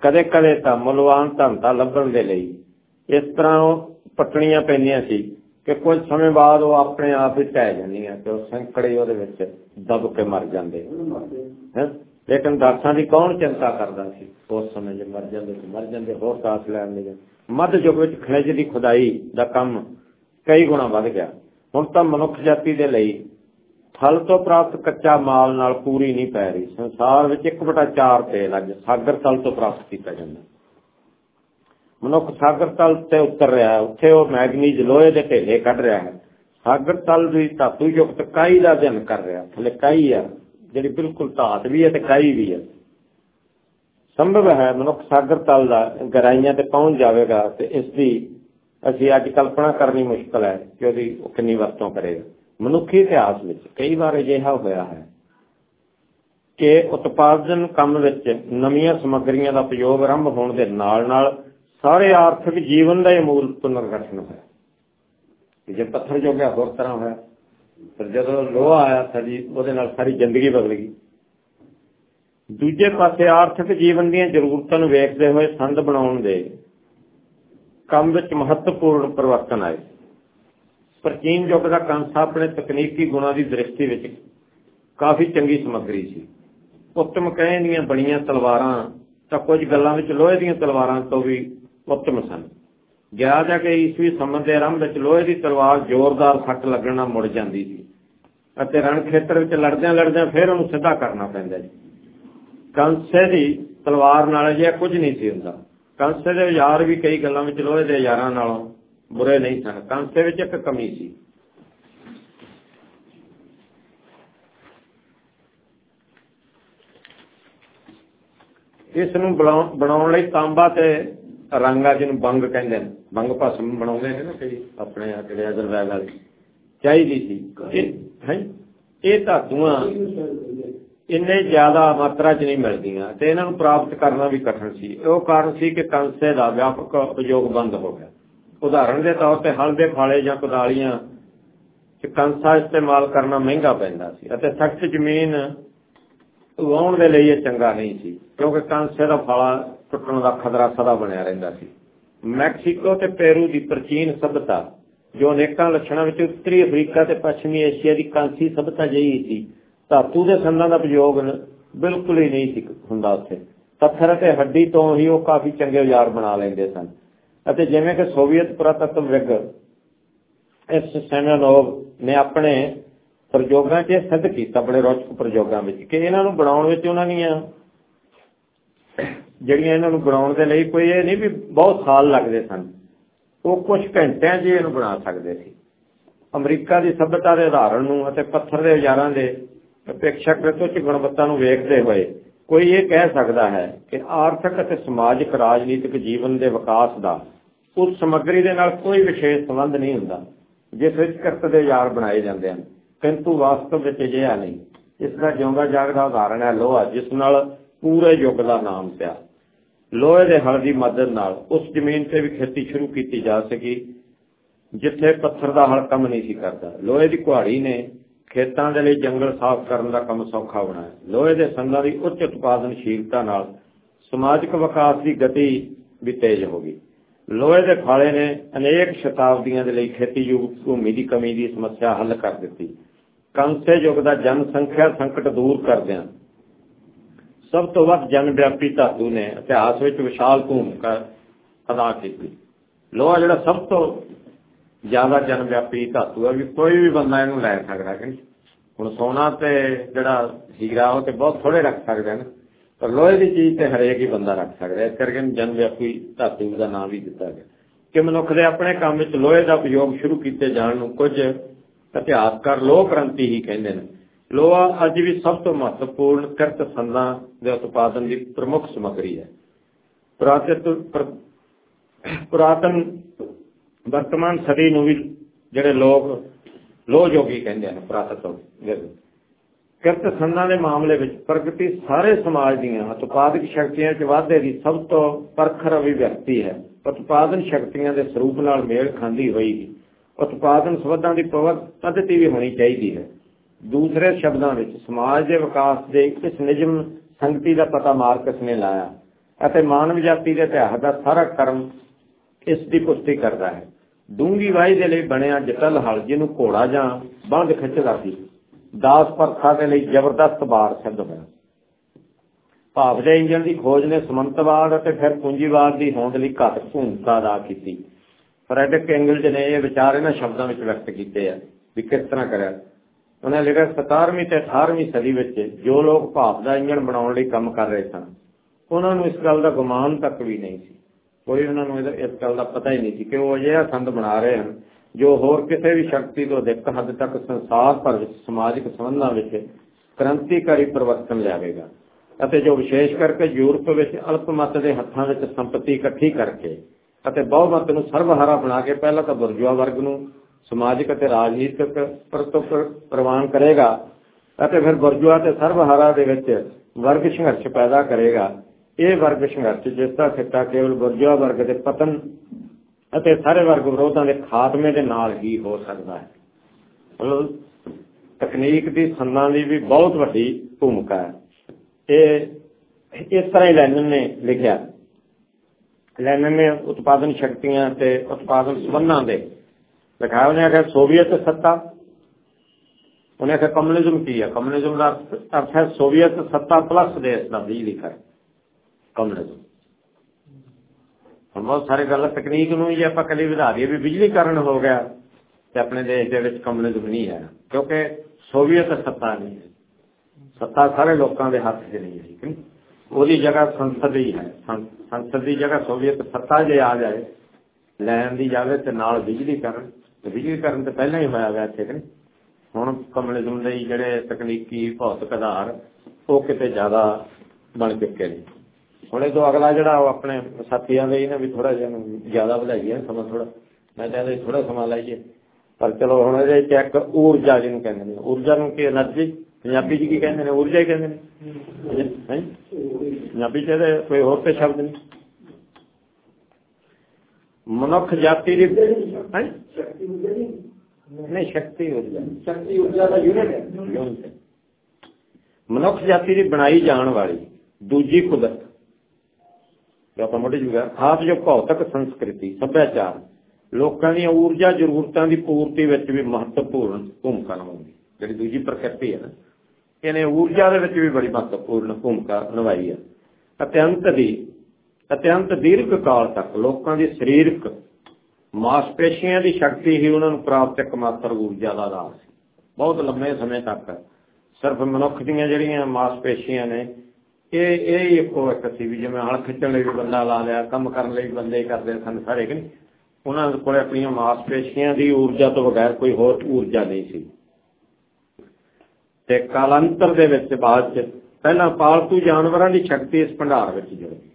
ਕਦੇ ਕਦੇ ਤਾਂ ਮਲਵਾਨ ਧੰਤਾ ਲੱਭਣ ਦੇ ਲਈ ਇਸ ਤਰ੍ਹਾਂ ਉਹ ਪਟਣੀਆਂ ਪੈਂਦੀਆਂ ਸੀ। ਕਿ ਕੁਝ ਸਮੇਂ ਬਾਅਦ ਉਹ ਆਪਣੇ ਆਪ ਹੀ ਟਹਿ ਜਾਂਦੀਆਂ ਤੇ ਉਹ ਸੰਕੜੇ ਉਹਦੇ ਵਿੱਚ ਦਬ ਕੇ ਮਰ ਜਾਂਦੇ ਹੈ? ਲੇਕਿਨ ਦਾਸਾਂ ਦੀ ਕੌਣ ਚਿੰਤਾ ਕਰਦਾ ਸੀ? ਉਸ ਸਮੇਂ ਜੇ ਮਰ ਜਾਂਦੇ ਤੇ ਮਰ ਜਾਂਦੇ ਹੋਰ ਦਾਸ ਲੈਣ ਲਈ। ਮੱਧ ਯੁੱਗ ਵਿੱਚ ਖਣਿਜ ਦੀ ਖੁਦਾਈ ਦਾ ਕੰਮ ਕਈ ਗੁਣਾ ਵੱਧ ਗਿਆ। ਹੁਣ ਤਾਂ ਮਨੁੱਖ ਜਾਤੀ ਦੇ ਲਈ ਫਲ ਤੋਂ ਪ੍ਰਾਪਤ ਕੱਚਾ ਮਾਲ ਨਾਲ ਪੂਰੀ ਨਹੀਂ ਪੈ ਰਹੀ। ਸੰਸਾਰ ਵਿੱਚ 1/4 ਤੇਲ ਅੱਜ ਸਾਗਰ ਤਲ ਤੋਂ ਪ੍ਰਾਪਤ ਕੀਤਾ ਜਾਂਦਾ। ਮਨੁੱਖ ਸਾਗਰ ਤਲ ਤੇ ਉਤਰ ਰਿਹਾ ਹੈ, ਉੱਥੇ ਉਹ ਮੈਗਨੀਜ਼ ਲੋਹੇ ਦੇ ਢੇਲੇ ਕੱਢ ਰਿਹਾ ਹੈ। ਸਾਗਰ ਤਲ ਦੀ ਧਾਤੂ ਯੁਕਤ ਕਾਈ ਦਾ ਅਧਿਐਨ ਕਰ ਰਿਹਾ ਥਲੇ ਕਾਈ ਆ, ਜਿਹੜੀ ਬਿਲਕੁਲ ਧਾਤ ਵੀ ਹੈ ਤੇ ਕਾਈ ਵੀ ਹੈ। ਸੰਭਵ ਹੈ ਮਨੁੱਖ ਸਾਗਰ ਤਲ ਦਾ ਗਹਿਰਾਈਆਂ ਤੇ ਪਹੁੰਚ ਜਾਵੇਗਾ ਤੇ ਇਸ ਦੀ ਅਸੀਂ ਅੱਜ ਕਲਪਨਾ ਕਰਨੀ ਮੁਸ਼ਕਲ ਹੈ ਕਿ ਉਹਦੀ ਕਿੰਨੀ ਵਰਤੋਂ ਕਰੇਗਾ। ਮਨੁੱਖੀ ਇਤਿਹਾਸ ਵਿੱਚ ਕਈ ਵਾਰ ਅਜਿਹਾ ਹੋਇਆ ਹੈ ਕਿ ਉਤਪਾਦਨ ਕੰਮ ਵਿੱਚ ਨਵੀਆਂ ਸਮੱਗਰੀਆਂ ਦਾ ਪ੍ਰਯੋਗ ਆਰੰਭ ਹੋਣ ਦੇ ਨਾਲ ਨਾਲ ਸਾਰੇ ਆਰਥਿਕ ਜੀਵਨ ਦਾ ਹੀ ਮੂਲ ਪੁਨਰਗਠਨ ਹੋਇਆ। ਜੇ ਪੱਥਰ ਜੋਗਿਆ ਹੋਰ ਤਰ੍ਹਾਂ ਹੋਇਆ ਪਰ ਜਦੋਂ ਲੋਹਾ ਆਇਆ ਸਾਡੀ ਉਹਦੇ ਨਾਲ ਸਾਰੀ ਜ਼ਿੰਦਗੀ ਬਦਲ ਗਈ। ਦੂਜੇ ਪਾਸੇ ਆਰਥਿਕ ਜੀਵਨ ਦੀਆਂ ਜ਼ਰੂਰਤਾਂ ਨੂੰ ਵੇਖਦੇ ਹੋਏ ਸੰਦ ਬਣਾਉਣ ਦੇ ਕੰਮ ਵਿੱਚ ਮਹੱਤਵਪੂਰਨ ਪਰਿਵਰਤਨ ਆਏ। ਪ੍ਰਾਚੀਨ ਯੁੱਗ ਦਾ ਕੰਸਾ ਆਪਣੇ ਤਕਨੀਕੀ ਗੁਣਾਂ ਦੀ ਦ੍ਰਿਸ਼ਟੀ ਵਿੱਚ ਕਾਫੀ ਚੰਗੀ ਸਮੱਗਰੀ ਸੀ। ਉੱਤਮ ਕਹਿਣ ਦੀਆਂ ਬਣੀਆਂ ਤਲਵਾਰਾਂ ਤਾਂ ਕੁਝ ਗੱਲਾਂ ਵਿੱਚ ਲੋਹੇ ਦੀਆਂ ਤਲਵਾਰਾਂ ਤੋਂ ਵੀ ਉੱਤਮ ਸਨ। ਗਿਆ ਜਾ ਕੇ ਈਸਵੀ ਸੰਮਤ ਦੇ ਆਰੰਭ ਵਿੱਚ ਲੋਹੇ ਦੀ ਤਲਵਾਰ ਜ਼ੋਰਦਾਰ ਫੱਟ ਲੱਗਣ ਨਾਲ ਮੁੜ ਜਾਂਦੀ ਸੀ ਅਤੇ ਰਣ ਖੇਤਰ ਵਿੱਚ ਲੜਦਿਆਂ ਲੜਦਿਆਂ ਫਿਰ ਉਹਨੂੰ ਸਿੱਧਾ ਕਰਨਾ ਪੈਂਦਾ ਸੀ। ਕੰਸੇ ਦੀ ਤਲਵਾਰ ਨਾਲ ਅਜਿਹਾ ਕੁਝ ਨਹੀਂ ਸੀ ਹੁੰਦਾ। ਕੰਸੇ ਦੇ ਯਾਰ ਵੀ ਕਈ ਗੱਲਾਂ ਵਿੱਚ ਲੋਹੇ ਦੇ ਯਾਰਾਂ ਨਾਲੋਂ ਬੁਰੇ ਨਹੀਂ ਸਨ। ਕੰਸੇ ਵਿੱਚ ਇੱਕ ਕਮੀ ਸੀ। ਇਸ ਨੂੰ ਬਣਾਉਣ ਲਈ ਤਾਂਬਾ ਤੇ ਰੰਗਾ ਜਿਹਨੂੰ ਬੰਗ ਕਹਿੰਦੇ ਨੇ। ਬੰਗ ਭਸਮ ਬਣਾਉਂਦੇ ਨੇ ਨਾ ਕਈ ਆਪਣੇ ਜਿਹੜੇ ਅਜ਼ਰਬੈਜ ਵਾਲੇ। ਚਾਹੀਦੀ ਸੀ। ਇਹ ਹੈ? ਇਹ ਧਾਤੂਆਂ ਇੰਨੇ ਜ਼ਿਆਦਾ ਮਾਤਰਾ 'ਚ ਨਹੀਂ ਮਿਲਦੀਆਂ ਤੇ ਇਹਨਾਂ ਨੂੰ ਪ੍ਰਾਪਤ ਕਰਨਾ ਵੀ ਕਠਿਨ ਸੀ। ਉਹ ਕਾਰਨ ਸੀ ਕਿ ਕੰਸੇ ਦਾ ਵਿਆਪਕ ਉਪਯੋਗ ਬੰਦ ਹੋ ਗਿਆ। ਉਦਾਹਰਣ ਦੇ ਤੌਰ ਤੇ ਹਲ ਦੇ ਫਾਲੇ ਜਾਂ ਕੁਦਾਲੀਆਂ 'ਚ ਕੰਸਾ ਇਸਤੇਮਾਲ ਕਰਨਾ ਮਹਿੰਗਾ ਪੈਂਦਾ ਸੀ ਅਤੇ ਸਖਤ ਜ਼ਮੀਨ ਉਗਾਉਣ ਦੇ ਲਈ ਇਹ ਚੰਗਾ ਨਹੀਂ ਸੀ, ਕਿਉਂਕਿ ਕਾਂਸੇ ਦਾ ਫਾਲਾ ਟੁੱਟਣ ਦਾ ਖਤਰਾ ਸਦਾ ਬਣਿਆ ਰਹਿੰਦਾ ਸੀ। ਮੈਕਸੀਕੋ ਤੇ ਪੈਰੂ ਦੀ ਪ੍ਰਾਚੀਨ ਸਭਿਅਤਾ, ਜੋ ਅਨੇਕਾਂ ਲੱਛਣਾਂ ਵਿੱਚ ਉੱਤਰੀ ਅਫਰੀਕਾ ਤੇ ਪੱਛਮੀ ਏਸ਼ੀਆ ਦੀ ਕਾਂਸੀ ਸਭਿਅਤਾ ਜਿਹੀ ਸੀ, ਧਾਤੂ ਦੇ ਸੰਦਾਂ ਦਾ ਪ੍ਰਯੋਗ ਬਿਲਕੁਲ ਹੀ ਨਹੀਂ ਹੁੰਦਾ ਉੱਥੇ। ਪੱਥਰ ਅਤੇ ਹੱਡੀ ਤੋਂ ਹੀ ਉਹ ਕਾਫੀ ਚੰਗੇ ਔਜ਼ਾਰ ਬਣਾ ਲੈਂਦੇ ਸਨ। ਅਤੇ ਜਿਵੇਂ ਕਿ ਸੋਵੀਅਤ ਪੁਰਾਤਤਵ ਵਿਗ ਇਸ ਸੈਮਨੋਵ ਨੇ ਆਪਣੇ ਪ੍ਰਯੋਗਾਂ 'ਚ ਸਿੱਧ ਕੀਤਾ ਬੜੇ ਰੋਚਕ ਪ੍ਰਯੋਗਾਂ ਵਿੱਚ, ਕਿ ਇਹਨਾਂ ਨੂੰ ਬਣਾਉਣ ਵਿੱਚ ਉਹਨਾਂ ਦੀਆਂ ਜਿਹੜੀਆਂ ਇਹਨਾਂ ਨੂੰ ਬਣਾਉਣ ਦੇ ਲਈ ਕੋਈ ਇਹ ਨਹੀਂ ਵੀ ਬਹੁਤ ਸਾਲ ਲੱਗਦੇ ਸਨ। ਉਹ ਕੁਝ ਘੰਟਿਆਂ 'ਚ ਇਹਨੂੰ ਬਣਾ ਸਕਦੇ ਸੀ। ਅਮਰੀਕਾ ਦੀ ਸਭਿਅਤਾ ਦੇ ਉਦਾਹਰਣ ਨੂੰ ਅਤੇ ਪੱਥਰ ਦੇ ਔਜ਼ਾਰਾਂ ਦੇ ਅਪੇਖਾਕ੍ਰਿਤ ਉੱਚ ਗੁਣਵੱਤਾ ਨੂੰ ਵੇਖਦੇ ਹੋਏ ਕੋਈ ਇਹ ਕਹਿ ਸਕਦਾ ਹੈ ਕਿ ਆਰਥਿਕ ਅਤੇ ਸਮਾਜਿਕ ਰਾਜਨੀਤਿਕ ਜੀਵਨ ਦੇ ਵਿਕਾਸ ਦਾ ਉਸ ਸਮੱਗਰੀ ਦੇ ਨਾਲ ਕੋਈ ਵਿਸ਼ੇਸ਼ ਸੰਬੰਧ ਨਹੀਂ ਹੁੰਦਾ, ਜਿਸ ਵਿੱਚ ਕਰਤ ਦੇ ਯਾਰ ਬਣਾਏ ਜਾਂਦੇ ਹਨ। ਕਿੰਤੂ ਵਾਸਤਵ ਵਿੱਚ ਅਜਿਹਾ ਨਹੀਂ। ਇਸ ਦਾ ਜਿਉਂਦਾ ਜਾਗਦਾ ਉਦਾਹਰਣ ਹੈ ਲੋਹਾ, ਜਿਸ ਨਾਲ ਪੂਰੇ ਯੁੱਗ ਦਾ ਨਾਮ ਪਿਆ। ਲੋਹੇ ਦੇ ਹਲ ਦੀ ਮਦਦ ਨਾਲ ਉਸ ਜ਼ਮੀਨ ਤੇ ਵੀ ਖੇਤੀ ਸ਼ੁਰੂ ਕੀਤੀ ਜਾ ਸਕੀ, ਜਿੱਥੇ ਪੱਥਰ ਦਾ ਹਲ ਕੰਮ ਨਹੀਂ ਸੀ ਕਰਦਾ। ਲੋਹੇ ਦੀ ਕੁਹਾੜੀ ਨੇ ਖੇਤਾਂ ਦੇ ਲਈ ਜੰਗਲ ਸਾਫ਼ ਕਰਨ ਦਾ ਕੰਮ ਸੌਖਾ ਬਣਾਇਆ। ਲੋਹੇ ਦੇ ਸੰਦਾਂ ਦੀ ਉੱਚ ਉਤਪਾਦਨਸ਼ੀਲਤਾ ਨਾਲ ਸਮਾਜਿਕ ਵਿਕਾਸ ਦੀ ਗਤੀ ਵੀ ਤੇਜ਼ ਹੋ ਗਈ। ਲੋਹੇ ਦੇ ਫਾਲੇ ਨੇ ਅਨੇਕ ਸ਼ਤਾਬਦੀਆਂ ਦੇ ਲਈ ਖੇਤੀਯੋਗ ਭੂਮੀ ਦੀ ਕਮੀ ਦੀ ਸਮੱਸਿਆ ਹੱਲ ਕਰ ਦਿੱਤੀ। ਕੰਸੇ ਯੁੱਗ ਦਾ ਜਨਸੰਖਿਆ ਸੰਕਟ ਦੂਰ ਕਰਦਿਆਂ ਸਭ ਤੋਂ ਵੱਧ ਜਨ ਵਿਆਪੀ ਧਾਤੂ ਨੇ ਇਤਿਹਾਸ ਵਿੱਚ ਵਿਸ਼ਾਲ ਭੂਮਿਕਾ ਅਦਾ ਕੀਤੀ। ਲੋਹਾ ਜਿਹੜਾ ਸਭ ਤੋਂ ਜ਼ਿਆਦਾ ਜਨ ਵਿਆਪੀ ਧਾਤੂ ਹੈ, ਵੀ ਕੋਈ ਵੀ ਬੰਦਾ ਇਹਨੂੰ ਲੈ ਸਕਦਾ ਕਿ ਹੁਣ ਸੋਨਾ ਤੇ ਜਿਹੜਾ ਹੀਰਾ, ਉਹ ਤੇ ਬਹੁਤ ਥੋੜੇ ਰੱਖ ਸਕਦੇ ਨੇ ਪਰ ਲੋਹੇ ਦੀ ਚੀਜ਼ ਤੇ ਹਰੇਕ ਹੀ ਬੰਦਾ ਰੱਖ ਸਕਦਾ ਇਸ ਕਰਕੇ ਜਨ ਵਿਆਪੀ ਧਾਤੂ ਦਾ ਨਾਮ ਵੀ ਦਿੱਤਾ ਗਿਆ। ਕਿ ਮਨੁੱਖ ਦੇ ਆਪਣੇ ਕੰਮ ਵਿੱਚ ਲੋਹੇ ਦਾ ਉਪਯੋਗ ਸ਼ੁਰੂ ਕੀਤੇ ਜਾਣ ਨੂੰ ਕੁਝ ਇਤਿਹਾਸਕਾਰ ਲੋਹ ਕ੍ਰਾਂਤੀ ਹੀ ਕਹਿੰਦੇ ਨੇ। ਲੋਹਾ ਅੱਜ ਵੀ ਸਭ ਤੋਂ ਮਹੱਤਵਪੂਰਨ ਕਿਰਤ ਸੰਦਾਂ ਦੇ ਉਤਪਾਦਨ ਦੀ ਪ੍ਰਮੁੱਖ ਸਮੱਗਰੀ ਹੈ। ਪੁਰਾਤਨ ਵਰਤਮਾਨ ਸਦੀ ਨੂੰ ਵੀ ਜਿਹੜੇ ਲੋਕ ਲੋਹ ਜੋਗੀ ਕਹਿੰਦੇ ਹਨ ਪ੍ਰਾਤਨ ਕਿਰਤ ਸੰਦਾਂ ਦੇ ਮਾਮਲੇ ਵਿੱਚ ਪ੍ਰਗਤੀ ਸਾਰੇ ਸਮਾਜ ਦੀਆਂ ਉਤਪਾਦਕ ਸ਼ਕਤੀਆਂ 'ਚ ਵਾਧੇ ਦੀ ਸਭ ਤੋਂ ਪਰਖਰ ਅਭਿਵਿਅਕਤੀ ਹੈ। ਉਤਪਾਦਨ ਸ਼ਕਤੀਆਂ ਦੇ ਸਰੂਪ ਨਾਲ ਮੇਲ ਖਾਂਦੀ ਹੋਈ ਉਤਪਾਦਨ ਸਬੰਧਾਂ ਦੀ ਪਵਰ ਪद्धਤੀ ਵੀ ਹੋਣੀ ਚਾਹੀਦੀ ਹੈ। ਦੂਸਰੇ ਸ਼ਬਦਾਂ ਵਿੱਚ, ਸਮਾਜ ਦੇ ਵਿਕਾਸ ਦੇ ਇਸ ਨਿਯਮ ਸੰਗਤੀ ਦਾ ਪਤਾ ਮਾਰਕਸ ਨੇ ਲਾਇਆ ਅਤੇ ਮਾਨਵ ਜਾਤੀ ਦੇ ਇਤਿਹਾਸ ਦਾ ਸਾਰਾ ਕਰਮ ਇਸ ਦੀ ਪੁਸ਼ਟੀ ਕਰਦਾ ਹੈ। ਡੂੰਗੀ ਵਾਈ ਦੇ ਲਈ ਬਣਿਆ ਜਟਲ ਹਲ, ਜਿਹਨੂੰ ਘੋੜਾ ਜਾਂ ਬੰਦ ਖਿੱਚਦਾ ਸੀ, ਦਾਸ ਪਰਖਾ ਦੇ ਲਈ ਜ਼ਬਰਦਸਤ ਬਾਰ ਸਿੱਧ ਹੋਇਆ। ਭਾਵ ਦੇ ਇੰਜਨ ਦੀ ਖੋਜ ਨੇ ਸਮੰਤਵਾਦ ਅਤੇ ਫਿਰ ਪੂੰਜੀਵਾਦ ਦੀ ਹੋਂਦ ਲਈ ਘਾਤਕ ਭੂਮਿਕਾ ਅਦਾ ਕੀਤੀ। ਫਰੈਡਰਿਕ ਐਂਗਲਜ਼ ਨੇ ਇਹ ਵਿਚਾਰ ਇਹਨਾਂ ਸ਼ਬਦਾਂ ਵਿੱਚ ਵਿਅਕਤ ਕੀਤੇ ਆ ਵੀ ਕਿਸ ਤਰ੍ਹਾਂ ਕਰਿਆ। ਉਹਨੇ ਲਿਖਿਆ 17ਵੀਂ ਤੇ 18ਵੀਂ ਸਦੀ ਵਿੱਚ ਜੋ ਲੋਕ ਭਾਪ ਦਾ ਇੰਜਣ ਬਣਾਉਣ ਲਈ ਕੰਮ ਕਰ ਰਹੇ ਸਨ, ਉਹਨਾਂ ਨੂੰ ਇਸ ਗੱਲ ਦਾ ਗੁਮਾਨ ਤੱਕ ਵੀ ਨਹੀਂ ਸੀ। ਕੋਈ ਉਹਨਾਂ ਨੂੰ ਇਸ ਗੱਲ ਦਾ ਪਤਾ ਹੀ ਨਹੀਂ ਸੀ ਕਿ ਉਹ ਅਜਿਹਾ ਸੰਦ ਬਣਾ ਰਹੇ ਹਨ, ਜੋ ਹੋਰ ਕਿਸੇ ਵੀ ਸ਼ਕਤੀ ਤੋਂ ਅਧਿਕ ਹੱਦ ਤੱਕ ਸੰਸਾਰ ਭਰ ਵਿੱਚ, ਸਮਾਜਿਕ ਸੰਬੰਧਾਂ ਵਿੱਚ ਕ੍ਰਾਂਤੀਕਾਰੀ ਪਰਿਵਰਤਨ ਲਿਆਵੇਗਾ ਅਤੇ ਜੋ ਵਿਸ਼ੇਸ਼ ਕਰਕੇ ਯੂਰਪ ਵਿੱਚ ਅਲਪਮਤ ਦੇ ਹੱਥਾਂ ਵਿੱਚ ਸੰਪਤੀ ਇਕੱਠੀ ਕਰਕੇ ਅਤੇ ਬਹੁਮਤ ਨੂੰ ਸਰਵਹਾਰਾ ਬਣਾ ਕੇ ਪਹਿਲਾਂ ਤਾਂ ਬੁਰਜੁਆ ਵਰਗ ਨੂੰ ਸਮਾਜਿਕ ਅਤੇ ਰਾਜਨੀਤਿਕ ਪਰਤੁਕ ਪ੍ਰਵਾਨ ਕਰੇਗਾ ਅਤੇ ਫਿਰ ਬੁਰਜੂਆ ਤੇ ਸਰਵਹਾਰਾ ਦੇ ਵਿੱਚ ਵਰਗ ਸੰਘਰਸ਼ ਪੈਦਾ ਕਰੇਗਾ। ਇਹ ਵਰਗ ਸੰਘਰਸ਼ ਜਿਸ ਦਾ ਸਿੱਟਾ ਕੇਵਲ ਬੁਰਜੂਆ ਵਰਗ ਦੇ ਪਤਨ ਅਤੇ ਸਾਰੇ ਵਰਗ ਵਿਰੋਧਾਂ ਦੇ ਖਾਤਮੇ ਦੇ ਨਾਲ ਹੀ ਹੋ ਸਕਦਾ ਹੈ। ਮਤਲਬ ਤਕਨੀਕ ਦੀ ਸੰਨਾਂ ਦੀ ਵੀ ਬਹੁਤ ਵੱਡੀ ਭੂਮਿਕਾ ਹੈ। ਇਹ ਇਸ ਤਰ੍ਹਾਂ ਹੀ ਲੈਨਨ ਨੇ ਲਿਖਿਆ। ਲੈਨਨ ਨੇ ਉਤਪਾਦਨ ਸ਼ਕਤੀਆਂ ਤੇ ਉਤਪਾਦਨ ਸੰਬੰਧਾਂ ਦੇ ਲਿਖਾਇਆ ਉਹਨੇ ਆਖਿਆ ਸੋਵੀਅਤ ਸੱਤਾ ਉਹਨੇ ਆਖਿਆ ਕਮਿਊਨਿਜ਼ਮ ਕੀ ਹੈ ਕਮਿਊਨਿਜ਼ਮ ਦਾ ਅਰਥ ਹੈ ਸੋਵੀਅਤ ਸੱਤਾ ਪਲੱਸ ਦੇਸ਼ ਦਾ ਬਿਜਲੀ ਕਰ ਕਮਿਊਨਿਜ਼ਮ ਹੁਣ ਬਹੁਤ ਸਾਰੇ ਗੱਲ ਤਕਨੀਕ ਨੂੰ ਜੇ ਆਪਾਂ ਕਲੀ ਵਧਾ ਦਈਏ ਵੀ ਬਿਜਲੀਕਰਨ ਹੋ ਗਿਆ ਤੇ ਆਪਣੇ ਦੇਸ਼ ਦੇ ਵਿੱਚ ਕਮਿਊਨਿਜ਼ਮ ਨਹੀਂ ਹੈ ਕਿਉਂਕਿ ਸੋਵੀਅਤ ਸੱਤਾ ਨਹੀਂ ਹੈ ਸੱਤਾ ਸਾਰੇ ਲੋਕਾਂ ਦੇ ਹੱਥ 'ਚ ਨਹੀਂ ਹੈ ਉਹਦੀ ਜਗ੍ਹਾ ਸੰਸਦ ਹੀ ਹੈ ਸੰਸਦ ਦੀ ਜਗ੍ਹਾ ਸੋਵੀਅਤ ਸੱਤਾ ਜੇ ਆ ਜਾਏ ਲੈਣ ਦੀ ਜਾਵੇ ਤੇ ਨਾਲ ਬਿਜਲੀਕਰਨ ਵਿਜੇ ਕਰਨ ਤੋਂ ਪਹਿਲਾਂ ਹੀ ਹੋਇਆ ਹੋਇਆ ਇੱਥੇ ਕਿ ਹੁਣ ਕਮਲੇ ਜੁੰਦੇ ਜਿਹੜੇ ਤਕਨੀਕੀ ਭੌਤਿਕ ਆਧਾਰ ਉਹ ਕਿਤੇ ਜ਼ਿਆਦਾ ਬਣ ਚੁੱਕੇ ਨੇ। ਹੁਣ ਤੋਂ ਅਗਲਾ ਜਿਹੜਾ ਉਹ ਆਪਣੇ ਸਾਥੀਆਂ ਦੇ ਇਹਨਾਂ ਵੀ ਥੋੜਾ ਜਿਹਾ ਜ਼ਿਆਦਾ ਵਧਾਈਏ ਸਮਾਂ ਥੋੜਾ ਮੈਂ ਕਹਿੰਦਾ ਥੋੜਾ ਸਮਾਂ ਲਾਈਏ। ਪਰ ਚਲੋ ਹੁਣ ਇਹਦੇ ਚੈੱਕ ਊਰਜਾ ਜਿਹਨੂੰ ਕਹਿੰਦੇ ਨੇ। ਊਰਜਾ ਨੂੰ ਕੀ એનર્ਜੀ ਪੰਜਾਬੀ ਜੀ ਕੀ ਕਹਿੰਦੇ ਨੇ? ਊਰਜਾ ਹੀ ਕਹਿੰਦੇ ਨੇ। ਹੈ। ਪੰਜਾਬੀ ਚ ਕੋਈ ਹੋਰ ਤੇ ਸ਼ਬਦ ਨਹੀਂ। ਮਨੁੱਖ ਜਾਤੀ ਦੀ ਹੈ? ਨਹੀਂ ਸ਼ਕਤੀ ਊਰਜਾ। ਸ਼ਕਤੀ ਊਰਜਾ ਦਾ ਯੂਨਿਟ ਹੈ। ਮਨੁੱਖ ਜਾਤੀ ਦੀ ਬਣਾਈ ਜਾਣ ਵਾਲੀ ਦੂਜੀ ਕੁਦਰਤ। ਜੋ ਆਪਾਂ ਮੋਢੇ ਜੂਗਾ ਖਾਸ ਜੋ ਭੌਤਿਕ ਸੰਸਕ੍ਰਿਤੀ ਸੱਭਿਆਚਾਰ ਲੋਕਾਂ ਦੀਆਂ ਊਰਜਾ ਜ਼ਰੂਰਤਾਂ ਦੀ ਪੂਰਤੀ ਵਿੱਚ ਵੀ ਮਹੱਤਵਪੂਰਨ ਭੂਮਿਕਾ ਨਿਭਾਉਂਦੀ। ਜਿਹੜੀ ਦੂਜੀ ਪ੍ਰਕਿਰਤੀ ਹੈ ਨਾ ਇਹਨੇ ਊਰਜਾ ਦੇ ਵਿੱਚ ਵੀ ਬੜੀ ਮਹੱਤਵਪੂਰਨ ਭੂਮਿਕਾ ਨਿਭਾਈ ਹੈ। ਅਤਿਅੰਤ ਦੀ ਅਤਿਅੰਤ ਦੀਰਘ ਕਾਲ ਤੱਕ ਲੋਕਾਂ ਦੀ ਸਰੀਰਕ ਮਾਸਪੇਸ਼ੀਆਂ ਦੀ ਸ਼ਕਤੀ ਹੀ ਉਹਨਾਂ ਨੂੰ ਪ੍ਰਾਪਤ ਇੱਕ ਮਾਤਰ ਊਰਜਾ ਦਾ ਆਧਾਰ ਸੀ। ਬਹੁਤ ਲੰਮੇ ਸਮੇਂ ਤੱਕ ਸਿਰਫ ਮਨੁੱਖ ਦੀਆਂ ਜਿਹੜੀਆਂ ਮਾਸਪੇਸ਼ੀਆਂ ਨੇ, ਇਹ ਇਹ ਇੱਕੋ ਇੱਕ ਸੀ ਵੀ ਜਿਵੇਂ ਹਲ ਖਿੱਚਣ ਲਈ ਵੀ ਬੰਦਾ ਲਾ ਲਿਆ, ਕੰਮ ਕਰਨ ਲਈ ਬੰਦੇ ਕਰਦੇ ਸਨ ਸਾਰੇ ਕਿ ਉਹਨਾਂ ਕੋਲੇ ਆਪਣੀਆਂ ਮਾਸਪੇਸ਼ੀਆਂ ਦੀ ਊਰਜਾ ਤੋਂ ਬਗੈਰ ਕੋਈ ਹੋਰ ਊਰਜਾ ਨਹੀਂ ਸੀ। ਤੇ ਕਾਲਾਂਤਰ ਦੇ ਵਿੱਚ ਬਾਅਦ ਚ ਪਹਿਲਾਂ ਪਾਲਤੂ ਜਾਨਵਰਾਂ ਦੀ ਸ਼ਕਤੀ ਇਸ ਭੰਡਾਰ ਵਿੱਚ ਜੁੜ ਗਈ।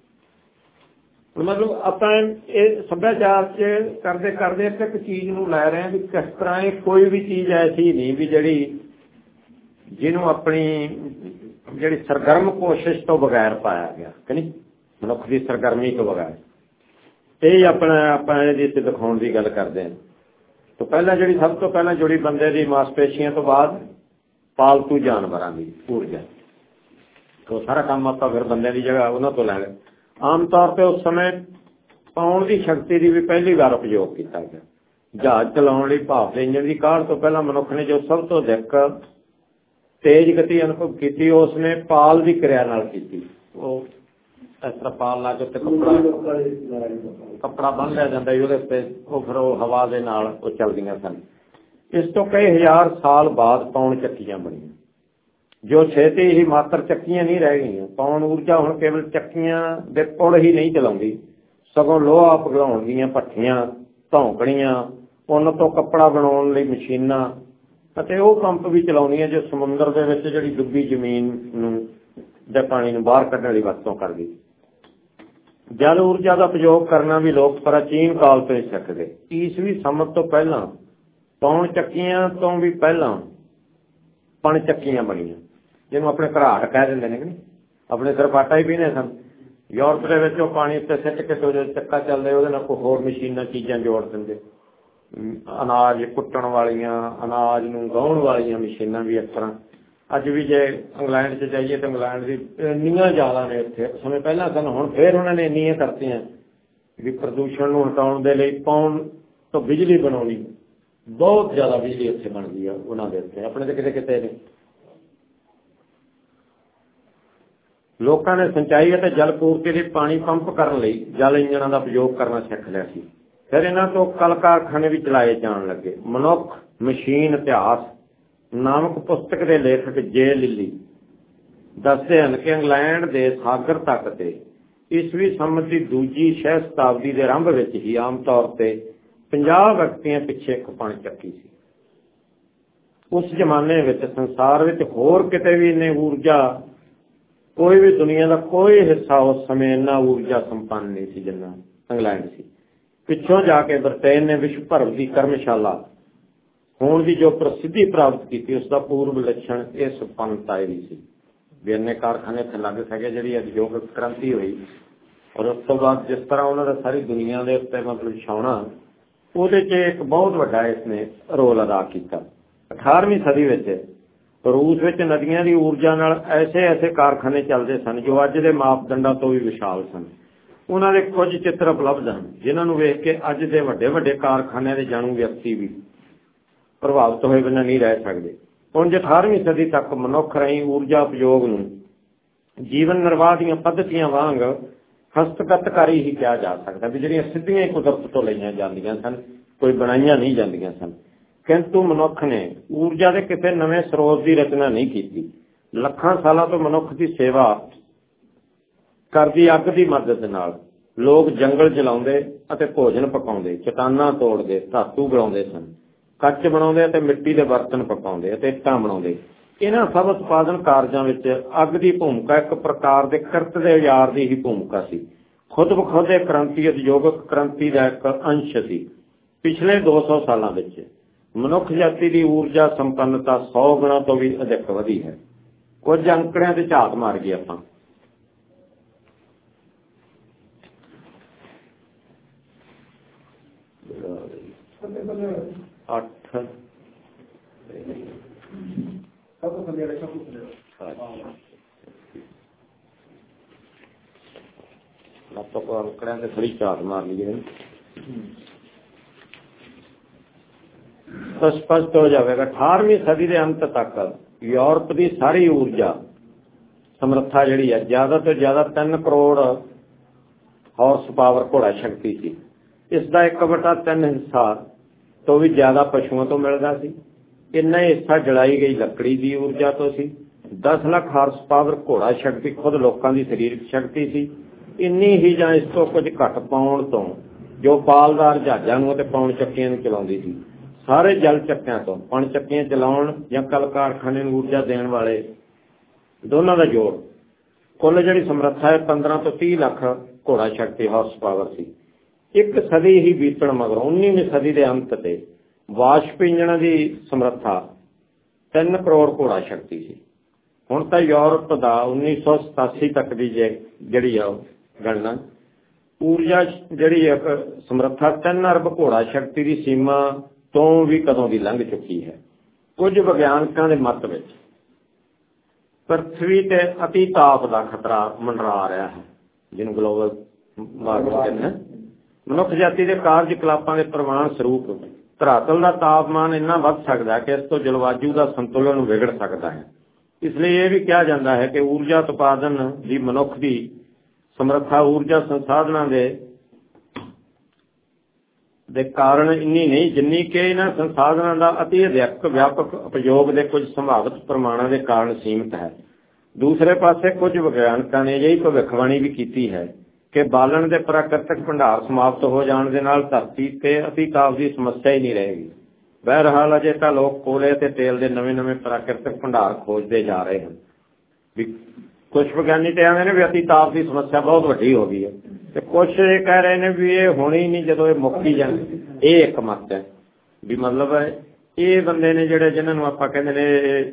ਮਤਲਬ ਆਪਾਂ ਇਹ ਸੱਭਿਆਚਾਰ 'ਚ ਕਰਦੇ ਕਰਦੇ ਇੱਕ ਚੀਜ਼ ਨੂੰ ਲੈ ਰਹੇ ਹਾਂ ਵੀ ਕਿਸ ਤਰ੍ਹਾਂ ਇਹ ਕੋਈ ਵੀ ਚੀਜ਼ ਐਸੀ ਨਹੀਂ ਵੀ ਜਿਹੜੀ ਜਿਹਨੂੰ ਆਪਣੀ ਜਿਹੜੀ ਸਰਗਰਮ ਕੋਸ਼ਿਸ਼ ਤੋਂ ਬਗੈਰ ਪਾਇਆ ਗਿਆ, ਕਿ ਮਨੁੱਖ ਦੀ ਸਰਗਰਮੀ ਤੋਂ ਬਗੈਰ। ਇਹ ਆਪਣਾ, ਆਪਾਂ ਇਹਦੇ ਤੇ ਦਿਖਾਉਣ ਦੀ ਗੱਲ ਕਰਦੇ ਹਾਂ। ਤੋਂ ਪਹਿਲਾਂ ਜਿਹੜੀ ਸਭ ਤੋਂ ਪਹਿਲਾਂ ਜੁੜੀ ਬੰਦੇ ਦੀ ਮਾਸਪੇਸ਼ੀਆਂ ਤੋਂ ਬਾਅਦ ਪਾਲਤੂ ਜਾਨਵਰਾਂ ਦੀ ਊਰਜਾ। ਤੋਂ ਸਾਰਾ ਕੰਮ ਆਪਾਂ ਫਿਰ ਬੰਦਿਆਂ ਦੀ ਜਗ੍ਹਾ ਉਹਨਾਂ ਤੋਂ ਲੈ ਲਿਆ ਆਮ ਤੌਰ ਤੇ ਉਸ ਸਮੇਂ ਪਾਉਣ ਦੀ ਸ਼ਕਤੀ ਦੀ ਵੀ ਪਹਿਲੀ ਵਾਰ ਉਪਯੋਗ ਕੀਤਾ ਗਿਆ। ਜਹਾਜ਼ ਚਲਾਉਣ ਲਈ ਭਾਪ ਦੇ ਇੰਜਨ ਦੀ ਕਾਢ ਤੋਂ ਪਹਿਲਾਂ ਮਨੁੱਖ ਨੇ ਜੋ ਸਭ ਤੋਂ ਅਧਿਕ ਤੇਜ਼ ਗਤੀ ਅਨੁਭਵ ਕੀਤੀ, ਉਸ ਨੇ ਪਾਲ ਦੀ ਕਿਰਿਆ ਨਾਲ ਕੀਤੀ। ਉਹ ਇਸ ਤਰ੍ਹਾਂ ਪਾਲ ਲਾ ਕੇ ਉੱਤੇ ਕੱਪੜਾ ਕੱਪੜਾ ਬੰਨ ਲਿਆ ਜਾਂਦਾ ਸੀ, ਉਹਦੇ ਉੱਤੇ ਉਹ ਫਿਰ ਉਹ ਹਵਾ ਦੇ ਨਾਲ ਉਹ ਚੱਲਦੀਆਂ ਸਨ। ਇਸ ਤੋਂ ਕਈ ਹਜ਼ਾਰ ਸਾਲ ਬਾਅਦ ਪੌਣ ਚੱਕੀਆਂ ਬਣੀਆਂ। ਜੋ ਛੇਤੀ ਹੀ ਮਾਤਰ ਚੱਕੀਆਂ ਨਹੀਂ ਰਹਿ ਗਈਆਂ ਪੌਣ ਊਰਜਾ ਹੁਣ ਕੇਵਲ ਚੱਕੀਆਂ ਦੇ ਪੁਲ ਹੀ ਨਹੀਂ ਚਲਾਉਂਦੀ, ਸਗੋਂ ਲੋਹਾ ਪਿਘਲਾਉਣ ਦੀਆਂ ਭੱਠੀਆਂ ਧੌਂਕੜੀਆਂ ਉਹਨਾਂ ਤੋਂ ਕੱਪੜਾ ਬਣਾਉਣ ਲਈ ਮਸ਼ੀਨਾਂ, ਅਤੇ ਉਹ ਪੰਪ ਵੀ ਚਲਾਉਂਦੀਆਂ ਜੋ ਸਮੁੰਦਰ ਦੇ ਵਿੱਚ ਜਿਹੜੀ ਡੁੱਬੀ ਜ਼ਮੀਨ ਨੂੰ ਦੇ ਪਾਣੀ ਨੂੰ ਬਾਹਰ ਕੱਢਣ ਲਈ ਵਰਤੋਂ ਕਰਦੀ। ਜਲ ਊਰਜਾ ਦਾ ਪ੍ਰਯੋਗ ਕਰਨਾ ਵੀ ਲੋਕ ਪ੍ਰਾਚੀਨ ਕਾਲ ਤੋਂ ਹੀ ਸਿੱਖਦੇ। ਈਸਵੀ ਸੰਮਤ ਤੋਂ ਪਹਿਲਾਂ ਪੌਣ ਚੱਕੀਆਂ ਤੋਂ ਵੀ ਪਹਿਲਾਂ ਪਣ ਚੱਕੀਆਂ ਬਣੀਆਂ। ਜਿਹਨੂੰ ਆਪਣੇ ਘਰਾਟ ਕਹਿ ਦਿੰਦੇ ਨੇ ਕਿ ਨਹੀਂ? ਆਪਣੇ ਸਰਪਾਟਾ ਹੀ ਪੀਨੇ ਸਨ। ਯੂਰਪ ਦੇ ਵਿੱਚ ਉਹ ਪਾਣੀ ਉੱਤੇ ਸਿੱਟ ਕੇ ਤੋਂ ਚੱਕਾ ਚੱਲਦੇ ਉਹਦੇ ਨਾਲ ਕੋਈ ਹੋਰ ਮਸ਼ੀਨਾਂ ਚੀਜ਼ਾਂ ਜੋੜ ਦਿੰਦੇ। ਅਨਾਜ ਕੁੱਟਣ ਵਾਲੀਆਂ, ਅਨਾਜ ਨੂੰ ਗਾਉਣ ਵਾਲੀਆਂ ਮਸ਼ੀਨਾਂ ਵੀ ਇਸ ਤਰ੍ਹਾਂ। ਅੱਜ ਵੀ ਜੇ ਇੰਗਲੈਂਡ 'ਚ ਜਾਈਏ ਤਾਂ ਇੰਗਲੈਂਡ ਦੀ ਇੰਨੀਆਂ ਜ਼ਿਆਦਾ ਨੇ ਇੱਥੇ ਸਮੇਂ ਪਹਿਲਾਂ ਸਨ, ਹੁਣ ਫੇਰ ਉਹਨਾਂ ਨੇ ਇੰਨੀਆਂ ਕਰਤੀਆਂ ਵੀ ਪ੍ਰਦੂਸ਼ਣ ਨੂੰ ਹਟਾਉਣ ਦੇ ਲਈ ਪਾਉਣ ਤੋਂ ਬਿਜਲੀ ਬਣਾਉਣੀ। ਬਹੁਤ ਜ਼ਿਆਦਾ ਬਿਜਲੀ ਇੱਥੇ ਬਣਦੀ ਆ ਉਹਨਾਂ ਦੇ ਉੱਤੇ। ਆਪਣੇ ਤੇ ਕਿਤੇ ਕਿਤੇ ਨਹੀਂ ਲੋਕਾਂ ਨੇ ਸਿੰਚਾਈ ਅਤੇ ਜਲ ਪੂਰਤੀ ਲਈ ਪਾਣੀ ਪੰਪ ਕਰਨ ਲਈ ਜਲ ਇੰਜਣਾਂ ਦਾ ਪ੍ਰਯੋਗ ਕਰਨਾ ਸਿੱਖ ਲਿਆ ਸੀ। ਫਿਰ ਇਹਨਾਂ ਤੋਂ ਕਲ ਕਾਰਖਾਨੇ ਵੀ ਚਲਾਏ ਜਾਣ ਲੱਗੇ। ਮਨੁੱਖ, ਮਸ਼ੀਨ, ਇਤਿਹਾਸ, ਨਾਮਕ ਪੁਸਤਕ ਦੇ ਲੇਖਕ ਜੇ ਲਿਲੀ ਦੱਸਦੇ ਹਨ ਕਿ ਇੰਗਲੈਂਡ ਦੇ ਸਾਗਰ ਤੱਕ ਤੇ ਈਸਵੀ ਸੰਮਤ ਦੀ ਦੂਜੀ ਸਹਿ ਸ਼ਤਾਬਦੀ ਦੇ ਆਰੰਭ ਵਿੱਚ ਹੀ ਆਮ ਤੌਰ ਤੇ 50 ਵਿਅਕਤੀਆਂ ਪਿੱਛੇ ਇੱਕ ਪਣ ਚੱਕੀ ਸੀ। ਉਸ ਜ਼ਮਾਨੇ ਵਿੱਚ ਸੰਸਾਰ ਵਿੱਚ ਹੋਰ ਕਿਤੇ ਵੀ ਇੰਨੇ ਊਰਜਾ ਕੋਈ ਵੀ ਦੁਨੀਆ ਦਾ ਕੋਈ ਹਿੱਸਾ ਉਸ ਸਮੇਂ ਇੰਨਾ ਊਰਜਾ ਸੰਪੰਨ ਨਹੀਂ ਸੀ ਜਿੰਨਾ ਇੰਗਲੈਂਡ ਸੀ। ਪਿੱਛੋਂ ਜਾ ਕੇ ਬ੍ਰਿਟੇਨ ਨੇ ਵਿਸ਼ਵ ਭਰ ਦੀ ਕਰਮਸ਼ਾਲਾ, ਹੋਣ ਦੀ ਜੋ ਪ੍ਰਸਿੱਧੀ ਪ੍ਰਾਪਤ ਕੀਤੀ ਉਸ ਦਾ ਪੂਰਵ ਲੱਛਣ ਇਹ ਸੰਪੰਨਤਾ ਹੀ ਸੀ। ਵੀ ਕਾਰਖਾਨੇ ਇੱਥੇ ਲੱਗ ਸਕੇ ਜਿਹੜੀ ਉਦਯੋਗਿਕ ਕ੍ਰਾਂਤੀ ਹੋਈ। ਔਰ ਉਸ ਤੋਂ ਬਾਅਦ ਜਿਸ ਤਰ੍ਹਾਂ ਉਹਨਾਂ ਦਾ ਸਾਰੀ ਦੁਨੀਆ ਦੇ ਉੱਤੇ ਮਤਲਬ ਛਾਉਣਾ, ਉਹਦੇ 'ਚ ਇੱਕ ਬਹੁਤ ਵੱਡਾ ਇਸਨੇ ਰੋਲ ਅਦਾ ਕੀਤਾ। 18ਵੀਂ ਸਦੀ ਵਿੱਚ ਰੂਸ ਵਿੱਚ ਨਦੀਆਂ ਦੀ ਊਰਜਾ ਨਾਲ ਐਸੇ ਐਸੇ ਕਾਰਖਾਨੇ ਚੱਲਦੇ ਸਨ ਜੋ ਅੱਜ ਦੇ ਮਾਪਦੰਡਾਂ ਤੋਂ ਵੀ ਵਿਸ਼ਾਲ ਸਨ। ਉਹਨਾਂ ਦੇ ਕੁਝ ਚਿੱਤਰ ਉਪਲਬਧ ਹਨ, ਜਿਨ੍ਹਾਂ ਨੂੰ ਵੇਖ ਕੇ ਅੱਜ ਦੇ ਵੱਡੇ ਵੱਡੇ ਕਾਰਖਾਨਿਆਂ ਦੇ ਜਾਣੂ ਵਿਅਕਤੀ ਵੀ ਪ੍ਰਭਾਵਿਤ ਹੋਏ ਬਿਨਾਂ ਨਹੀਂ ਰਹਿ ਸਕਦੇ। ਹੁਣ 18ਵੀਂ ਸਦੀ ਤੱਕ ਮਨੁੱਖ ਰਹੀ ਊਰਜਾ ਉਪਯੋਗ ਨੂੰ ਜੀਵਨ ਨਿਰਵਾਹ ਦੀਆਂ ਪੱਧਤੀਆਂ ਵਾਂਗ ਹਸਤਗਤਕਾਰੀ ਹੀ ਕਿਹਾ ਜਾ ਸਕਦਾ ਵੀ ਜਿਹੜੀਆਂ ਸਿੱਧੀਆਂ ਕੁਦਰਤ ਤੋਂ ਲਈਆਂ ਜਾਂਦੀਆਂ ਸਨ, ਕੋਈ ਬਣਾਈਆਂ ਨਹੀਂ ਜਾਂਦੀਆਂ ਸਨ। ਕਿੰਤੂ ਮਨੁੱਖ ਨੇ ਊਰਜਾ ਦੇ ਕਿਸੇ ਨਵੇਂ ਸਰੋਤ ਦੀ ਰਚਨਾ ਨਹੀਂ ਕੀਤੀ। ਲੱਖਾਂ ਸਾਲਾਂ ਤੋਂ ਮਨੁੱਖ ਦੀ ਸੇਵਾ ਕਰਦੀ ਅੱਗ ਦੀ ਮਦਦ ਨਾਲ ਲੋਕ ਜੰਗਲ ਜਲਾਉਂਦੇ ਅਤੇ ਭੋਜਨ ਪਕਾਉਂਦੇ, ਚਟਾਨਾਂ ਤੋੜਦੇ, ਧਾਤੂ ਬਣਾਉਂਦੇ ਸਨ। ਕੱਚ ਬਣਾਉਂਦੇ ਅਤੇ ਮਿੱਟੀ ਦੇ ਬਰਤਨ ਪਕਾਉਂਦੇ ਅਤੇ ਇੱਟਾਂ ਬਣਾਉਂਦੇ। ਇਹਨਾਂ ਸਭ ਉਤਪਾਦਨ ਕਾਰਜਾਂ ਵਿੱਚ ਅੱਗ ਦੀ ਭੂਮਿਕਾ ਇੱਕ ਪ੍ਰਕਾਰ ਦੇ ਕਰਤ ਦੇ ਔਜ਼ਾਰ ਦੀ ਹੀ ਭੂਮਿਕਾ ਸੀ। ਖੁਦ ਬਖੁਦ ਇਹ ਕ੍ਰਾਂਤੀ ਉਦਯੋਗਿਕ ਕ੍ਰਾਂਤੀ ਦਾ ਇੱਕ ਅੰਸ਼ ਸੀ। ਪਿਛਲੇ 200 ਸਾਲਾਂ ਵਿੱਚ ਮਨੁੱਖ ਜਾਤੀ ਦੀ ਊਰਜਾ ਸੰਪੰਨਤਾ 100 ਗੁਣਾ ਤੋਂ ਵੀ ਅਧਿਕ ਵਧੀ ਹੈ। ਕੁਝ ਅੰਕੜਿਆਂ ਤੇ ਝਾਤ ਮਾਰ ਗਏ ਆਪਾਂ। ਅੱਠ। ਆਪਾਂ ਅੰਕੜਿਆਂ ਤੇ ਥੋੜੀ ਝਾਤ ਮਾਰ ਲਈਏ ਤਾਂ ਸਪਸ਼ਟ ਹੋ ਜਾਵੇਗਾ 18ਵੀਂ ਸਦੀ ਦੇ ਅੰਤ ਤੱਕ ਯੂਰਪ ਦੀ ਸਾਰੀ ਊਰਜਾ, ਸਮਰੱਥਾ ਜਿਹੜੀ ਹੈ, ਜ਼ਿਆਦਾ ਤੋਂ ਜ਼ਿਆਦਾ 3 ਕਰੋੜ ਹਾਰਸ ਪਾਵਰ ਘੋੜਾ ਸ਼ਕਤੀ ਸੀ। ਇਸ ਦਾ 1/3 ਹਿੱਸਾ ਤੋਂ ਵੀ ਜ਼ਿਆਦਾ ਪਸ਼ੂਆਂ ਤੋਂ ਮਿਲਦਾ ਸੀ। ਇੰਨਾ ਹਿੱਸਾ ਜਲਾਈ ਗਈ ਲੱਕੜੀ ਦੀ ਊਰਜਾ ਤੋਂ ਸੀ। 10 ਲੱਖ ਹਾਰਸ ਪਾਵਰ ਘੋੜਾ ਸ਼ਕਤੀ, ਖੁਦ ਲੋਕਾਂ ਦੀ ਸਰੀਰਕ ਸ਼ਕਤੀ ਸੀ। ਇੰਨੀ ਹੀ ਜਾਂ ਇਸ ਤੋਂ ਕੁਝ ਘੱਟ ਪਾਉਣ ਤੋਂ ਜੋ ਪਾਲਦਾਰ ਜਹਾਜ਼ਾਂ ਨੂੰ ਅਤੇ ਪੌਣ ਚੱਕੀਆਂ ਨੂੰ ਚਲਾਉਂਦੀ ਸੀ। ਸਾਰੇ ਜਲ ਚੱਕਿਆਂ ਤੋਂ, ਪੌਣ ਚੱਕੀਆਂ ਚਲਾਉਣ ਜਾਂ ਕਲ ਕਾਰਖਾਨੇ ਨੂੰ ਊਰਜਾ ਦੇਣ ਵਾਲੇ, ਦੋਨਾਂ ਦਾ ਜੋੜ। ਕੁੱਲ ਜਿਹੜੀ ਸਮਰੱਥਾ ਹੈ 15 ਤੋਂ 30 ਲੱਖ ਘੋੜਾ ਸ਼ਕਤੀ ਹਾਰਸ ਪਾਵਰ ਸੀ। ਇੱਕ ਸਦੀ ਹੀ ਬੀਤਣ ਮਗਰੋਂ 19ਵੀਂ ਸਦੀ ਦੇ ਅੰਤ ਤੇ ਵਾਸ਼ਪ ਇੰਜਣਾਂ ਦੀ ਸਮਰੱਥਾ 3 ਕਰੋੜ ਘੋੜਾ ਸ਼ਕਤੀ ਸੀ। ਹੁਣ ਤਾਂ ਯੂਰਪ ਦਾ 1987 ਤੱਕ ਦੀ ਜਿਹੜੀ ਆ ਗਣਨਾ, ਊਰਜਾ ਜਿਹੜੀ ਇੱਕ ਸਮਰੱਥਾ 3 ਅਰਬ ਘੋੜਾ ਸ਼ਕਤੀ ਦੀ ਸੀਮਾ ਤੋਂ ਵੀ ਕਦੋਂ ਦੀ ਲੰਘ ਚੁੱਕੀ ਹੈ। ਕੁਝ ਵਿਗਿਆਨਕਾਂ ਦੇ ਮਤ ਵਿੱਚ ਪ੍ਰਥਵੀ ਤੇ ਅਤੀ ਤਾਪ ਦਾ ਖਤਰਾ ਮੰਡਰਾ ਰਿਹਾ ਹੈ ਜਿਹਨੂੰ ਗਲੋਬਲ ਵਾਰਮਿੰਗ ਕਹਿੰਦੇ ਨੇ ਮਨੁੱਖ ਜਾਤੀ ਦੇ ਕਾਰਜਕਲਾਪਾਂ ਦੇ ਪ੍ਰਮਾਣ ਸਰੂਪ ਧਰਾਤਲ ਦਾ ਤਾਪਮਾਨ ਇੰਨਾ ਵੱਧ ਸਕਦਾ ਹੈ ਕਿ ਇਸ ਤੋਂ ਜਲਵਾਯੂ ਦਾ ਸੰਤੁਲਨ ਵਿਗੜ ਸਕਦਾ ਹੈ। ਇਸ ਲਈ ਇਹ ਵੀ ਕਿਹਾ ਜਾਂਦਾ ਹੈ ਕਿ ਊਰਜਾ ਉਤਪਾਦਨ ਦੀ ਮਨੁੱਖ ਦੀ ਸਮਰੱਥਾ ਊਰਜਾ ਸੰਸਾਧਨਾਂ ਦੇ ਦੇ ਕਾਰਨ ਇੰਨੀ ਨਹੀਂ, ਜਿੰਨੀ ਕਿ ਇਹਨਾਂ ਸੰਸਾਧਨਾਂ ਦਾ ਅਤੀ ਅਧਿਕ ਵਿਆਪਕ ਉਪਯੋਗ ਦੇ ਕੁਝ ਸੰਭਾਵਿਤ ਪ੍ਰਮਾਣਾਂ ਦੇ ਕਾਰਨ ਸੀਮਿਤ ਹੈ। ਦੂਸਰੇ ਪਾਸੇ ਕੁਝ ਵਿਗਿਆਨਕਾਂ ਨੇ ਅਜਿਹੀ ਭਵਿੱਖਬਾਣੀ ਵੀ ਕੀਤੀ ਹੈ ਕਿ ਬਾਲਣ ਦੇ ਪ੍ਰਾਕ੍ਰਿਤਿਕ ਭੰਡਾਰ ਸਮਾਪਤ ਹੋ ਜਾਣ ਦੇ ਨਾਲ ਧਰਤੀ ਤੇ ਅਤੀ ਦੀ ਸਮੱਸਿਆ ਹੀ ਨਹੀਂ ਰਹੇਗੀ। ਬਹਿਰਹਾਲ ਅਜੇ ਤਾਂ ਲੋਕ ਕੋਲੇ ਤੇ ਤੇਲ ਦੇ ਨਵੇਂ-ਨਵੇਂ ਪ੍ਰਾਕ੍ਰਿਤਿਕ ਭੰਡਾਰ ਖੋਜਦੇ ਜਾ ਰਹੇ ਹਨ। ਵੀ ਕੁਝ ਵਿਗਿਆਨੀ ਤੇ ਆਉਂਦੇ ਨੇ ਵੀ ਅਤੀ ਦੀ ਸਮੱਸਿਆ ਬਹੁਤ ਵੱਡੀ ਹੋ ਗਈ ਹੈ। ਤੇ ਕੁਝ ਇਹ ਕਹਿ ਰਹੇ ਨੇ ਵੀ ਇਹ ਹੋਣੀ ਨਹੀਂ ਜਦੋਂ ਇਹ ਮੁੱਕੀ ਜਾਂਦੀ ਇਹ ਇੱਕ ਮਤ ਹੈ ਵੀ ਮਤਲਬ ਇਹ ਬੰਦੇ ਨੇ ਜਿਹੜੇ ਜਿਨ੍ਹਾਂ ਨੂੰ ਆਪਾਂ ਕਹਿੰਦੇ ਨੇ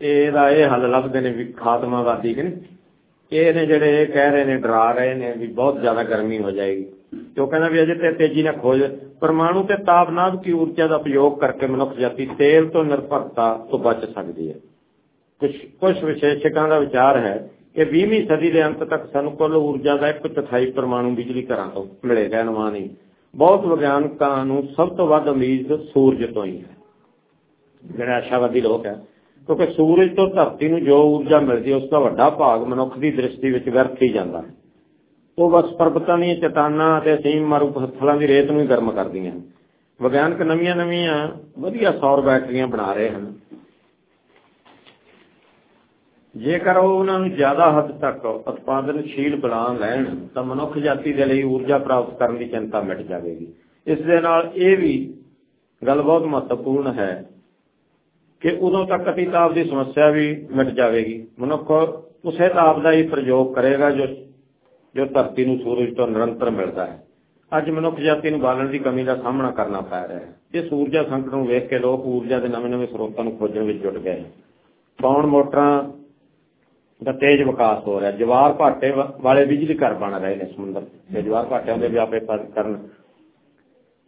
ਇਹਦਾ ਇਹ ਹੱਲ ਲੱਭਦੇ ਨੇ ਵੀ ਖਾਤਮਾਵਾਦੀ ਕਿ ਇਹ ਨੇ ਜਿਹੜੇ ਇਹ ਕਹਿ ਰਹੇ ਨੇ, ਡਰਾ ਰਹੇ ਨੇ ਵੀ ਬਹੁਤ ਜ਼ਿਆਦਾ ਗਰਮੀ ਹੋ ਜਾਏਗੀ। ਕਿਉਂ ਕਹਿੰਦਾ ਵੀ ਅਜੇ ਤੇ ਤੇਜ਼ੀ ਨਾਲ ਖੋਜ, ਪਰਮਾਣੂ ਤੇ ਤਾਪਨਾਦ ਕੀ ਊਰਜਾ ਦਾ ਉਪਯੋਗ ਕਰਕੇ ਮਨੁੱਖ ਜਾਤੀ ਤੇਲ ਤੋਂ ਨਿਰਭਰਤਾ ਤੋਂ ਬਚ ਸਕਦੀ ਹੈ। ਕੁਝ ਕੁਝ ਵਿਸ਼ੇਸ਼ਕਾਂ ਦਾ ਵਿਚਾਰ ਹੈ ਕਿ 20ਵੀਂ ਸਦੀ ਦੇ ਅੰਤ ਤੱਕ ਸਾਨੂੰ ਕੁੱਲ ਊਰਜਾ ਦਾ ਇੱਕ ਚੌਥਾਈ ਪਰਮਾਣੂ ਬਿਜਲੀ ਘਰਾਂ ਤੋਂ ਮਿਲੇਗਾ ਅਨੁਮਾਨ ਬਹੁਤ ਵਿਗਿਆਨਕਾਂ ਨੂੰ ਸਭ ਤੋਂ ਵੱਧ ਉਮੀਦ ਸੂਰਜ ਤੋਂ ਹੀ ਹੈ। ਜਿਹੜੇ ਆਸ਼ਾਵਾਦੀ ਲੋਕ ਹੈ, ਕਿਉਂਕਿ ਸੂਰਜ ਤੋਂ ਧਰਤੀ ਨੂੰ ਜੋ ਊਰਜਾ ਮਿਲਦੀ ਹੈ, ਉਸ ਦਾ ਵੱਡਾ ਭਾਗ ਮਨੁੱਖ ਦੀ ਦ੍ਰਿਸ਼ਟੀ ਵਿੱਚ ਵਿਅਰਥ ਹੀ ਜਾਂਦਾ ਹੈ। ਉਹ ਬਸ ਪਰਬਤਾਂ ਦੀਆਂ ਚਟਾਨਾਂ ਅਤੇ ਅਸੀਮ ਮਾਰੂ ਪੱਥਰਾਂ ਦੀ ਰੇਤ ਨੂੰ ਹੀ ਗਰਮ ਕਰਦੀਆਂ ਹਨ। ਵਿਗਿਆਨਕ ਨਵੀਆਂ-ਨਵੀਆਂ ਵਧੀਆ ਸੌਰ ਬੈਟਰੀਆਂ ਬਣਾ ਰਹੇ ਹਨ। ਜੇਕਰ ਉਹ ਉਹਨਾਂ ਨੂੰ ਜ਼ਿਆਦਾ ਹੱਦ ਤੱਕ ਉਤਪਾਦਨਸ਼ੀਲ ਬਣਾ ਲੈਣ, ਤਾਂ ਮਨੁੱਖ ਜਾਤੀ ਦੇ ਲਈ ਊਰਜਾ ਪ੍ਰਾਪਤ ਕਰਨ ਦੀ ਚਿੰਤਾ ਮਿਟ ਜਾਵੇਗੀ। ਇਸ ਦੇ ਨਾਲ ਇਹ ਵੀ ਗੱਲ ਬਹੁਤ ਮਹੱਤਵਪੂਰਨ ਹੈ ਕਿ ਉਦੋਂ ਤੱਕ ਅਤੀ ਤਾਪ ਦੀ ਸਮੱਸਿਆ ਵੀ ਮਿਟ ਜਾਵੇਗੀ। ਮਨੁੱਖ ਉਸੇ ਤਾਪ ਦਾ ਹੀ ਪ੍ਰਯੋਗ ਕਰੇਗਾ ਜੋ ਜੋ ਧਰਤੀ ਨੂੰ ਸੂਰਜ ਤੋਂ ਨਿਰੰਤਰ ਮਿਲਦਾ ਹੈ। ਅੱਜ ਮਨੁੱਖ ਜਾਤੀ ਨੂੰ ਬਾਲਣ ਦੀ ਕਮੀ ਦਾ ਸਾਹਮਣਾ ਕਰਨਾ ਪੈ ਰਿਹਾ ਹੈ। ਇਸ ਊਰਜਾ ਸੰਕਟ ਨੂੰ ਵੇਖ ਕੇ ਲੋਕ ਊਰਜਾ ਦੇ ਨਵੇਂ-ਨਵੇਂ ਸਰੋਤਾਂ ਨੂੰ ਖੋਜਣ ਵਿੱਚ ਜੁਟ ਗਏ ਪੌਣ ਮੋਟਰਾਂ ਦਾ ਤੇਜ਼ ਵਿਕਾਸ ਹੋ ਰਿਹਾ। ਜਵਾਰ ਭਾਟੇ ਵਾਲੇ ਬਿਜਲੀ ਘਰ ਬਣ ਰਹੇ ਨੇ ਸਮੁੰਦਰ। ਤੇ ਜਵਾਰ ਭਾਟਿਆਂ ਦੇ ਵਿਆਪੇ ਕਰਨ।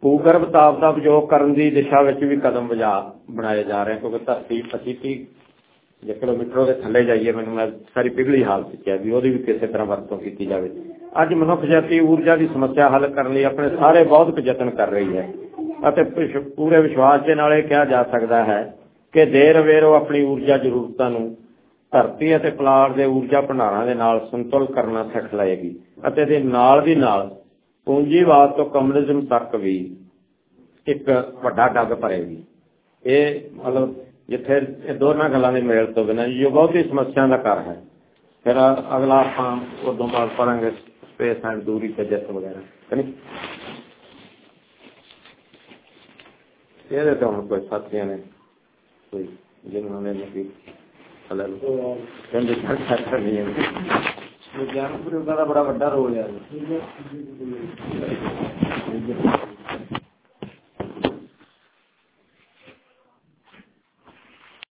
ਭੂਗਰਭ ਤਾਪ ਦਾ ਉਪਯੋਗ ਕਰਨ ਦੀ ਦਿਸ਼ਾ ਵਿੱਚ ਵੀ ਕਦਮ ਵਜਾ ਬਣਾਏ ਜਾ ਰਹੇ ਕਿਉਂਕਿ ਧਰਤੀ 25 ਜੇ ਕਿਲੋਮੀਟਰ ਦੇ ਥੱਲੇ ਜਾਈਏ, ਮੈਨੂੰ ਸਾਰੀ ਪਿਘਲੀ ਹਾਲਤ ਚ ਹੈ ਵੀ ਉਹਦੀ ਵੀ ਕਿਸੇ ਤਰ੍ਹਾਂ ਵਰਤੋਂ ਕੀਤੀ ਜਾਵੇ। ਅੱਜ ਮਨੁੱਖ ਜਾਤੀ ਊਰਜਾ ਦੀ ਸਮੱਸਿਆ ਹੱਲ ਕਰਨ ਲਈ ਆਪਣੇ ਸਾਰੇ ਬਹੁਤ ਯਤਨ ਕਰ ਰਹੀ ਹੈ। ਅਤੇ ਪੂਰੇ ਵਿਸ਼ਵਾਸ ਦੇ ਨਾਲ ਇਹ ਕਿਹਾ ਜਾ ਸਕਦਾ ਹੈ ਕਿ ਦੇਰ ਵੇਰ ਉਹ ਆਪਣੀ ਊਰਜਾ ਜ਼ਰੂਰਤਾਂ ਨੂੰ ਧਰਤੀ ਅਤੇ ਪਲਾਟ ਦੇ ਊਰਜਾ ਭੰਡਾਰਾਂ ਦੇ ਨਾਲ ਸੰਤੁਲ ਕਰਨਾ ਸਿੱਖ ਲਏਗੀ ਅਤੇ ਦੇ ਨਾਲ ਦੀ ਨਾਲ ਪੂੰਜੀਵਾਦ ਤੋਂ ਕਮਿਊਨਿਜ਼ਮ ਤੱਕ ਵੀ ਇੱਕ ਵੱਡਾ ਡੱਗ ਭਰੇਗੀ। ਇਹ ਮਤਲਬ ਜਿੱਥੇ ਇਹ ਦੋਨਾਂ ਗੱਲਾਂ ਦੇ ਮੇਲ ਤੋਂ ਬਿਨਾਂ ਇਹ ਬਹੁਤ ਹੀ ਸਮੱਸਿਆ ਦਾ ਘਰ ਹੈ। ਫਿਰ ਅਗਲਾ ਆਪਾਂ ਉਦੋਂ ਬਾਅਦ ਪੜਾਂਗੇ ਸਪੇਸ ਐਂਡ ਦੂਰੀ ਤੇ ਜਿੱਤ ਵਗੈਰਾ ਕਨੀ ਇਹਦੇ ਤੋਂ ਹੁਣ ਕੋਈ ਸਾਥੀਆਂ ਨੇ, ਕੋਈ ਜਿਹਨਾਂ ਨੇ ਨਹੀਂ ਹਲਾ। ਕਹਿੰਦੇ ਚਰਚਾ ਕਰਨੀ ਹੈ ਵਿਗਿਆਨ ਪੂਰੇ ਦਾ ਬੜਾ ਵੱਡਾ ਰੋਲ ਹੈ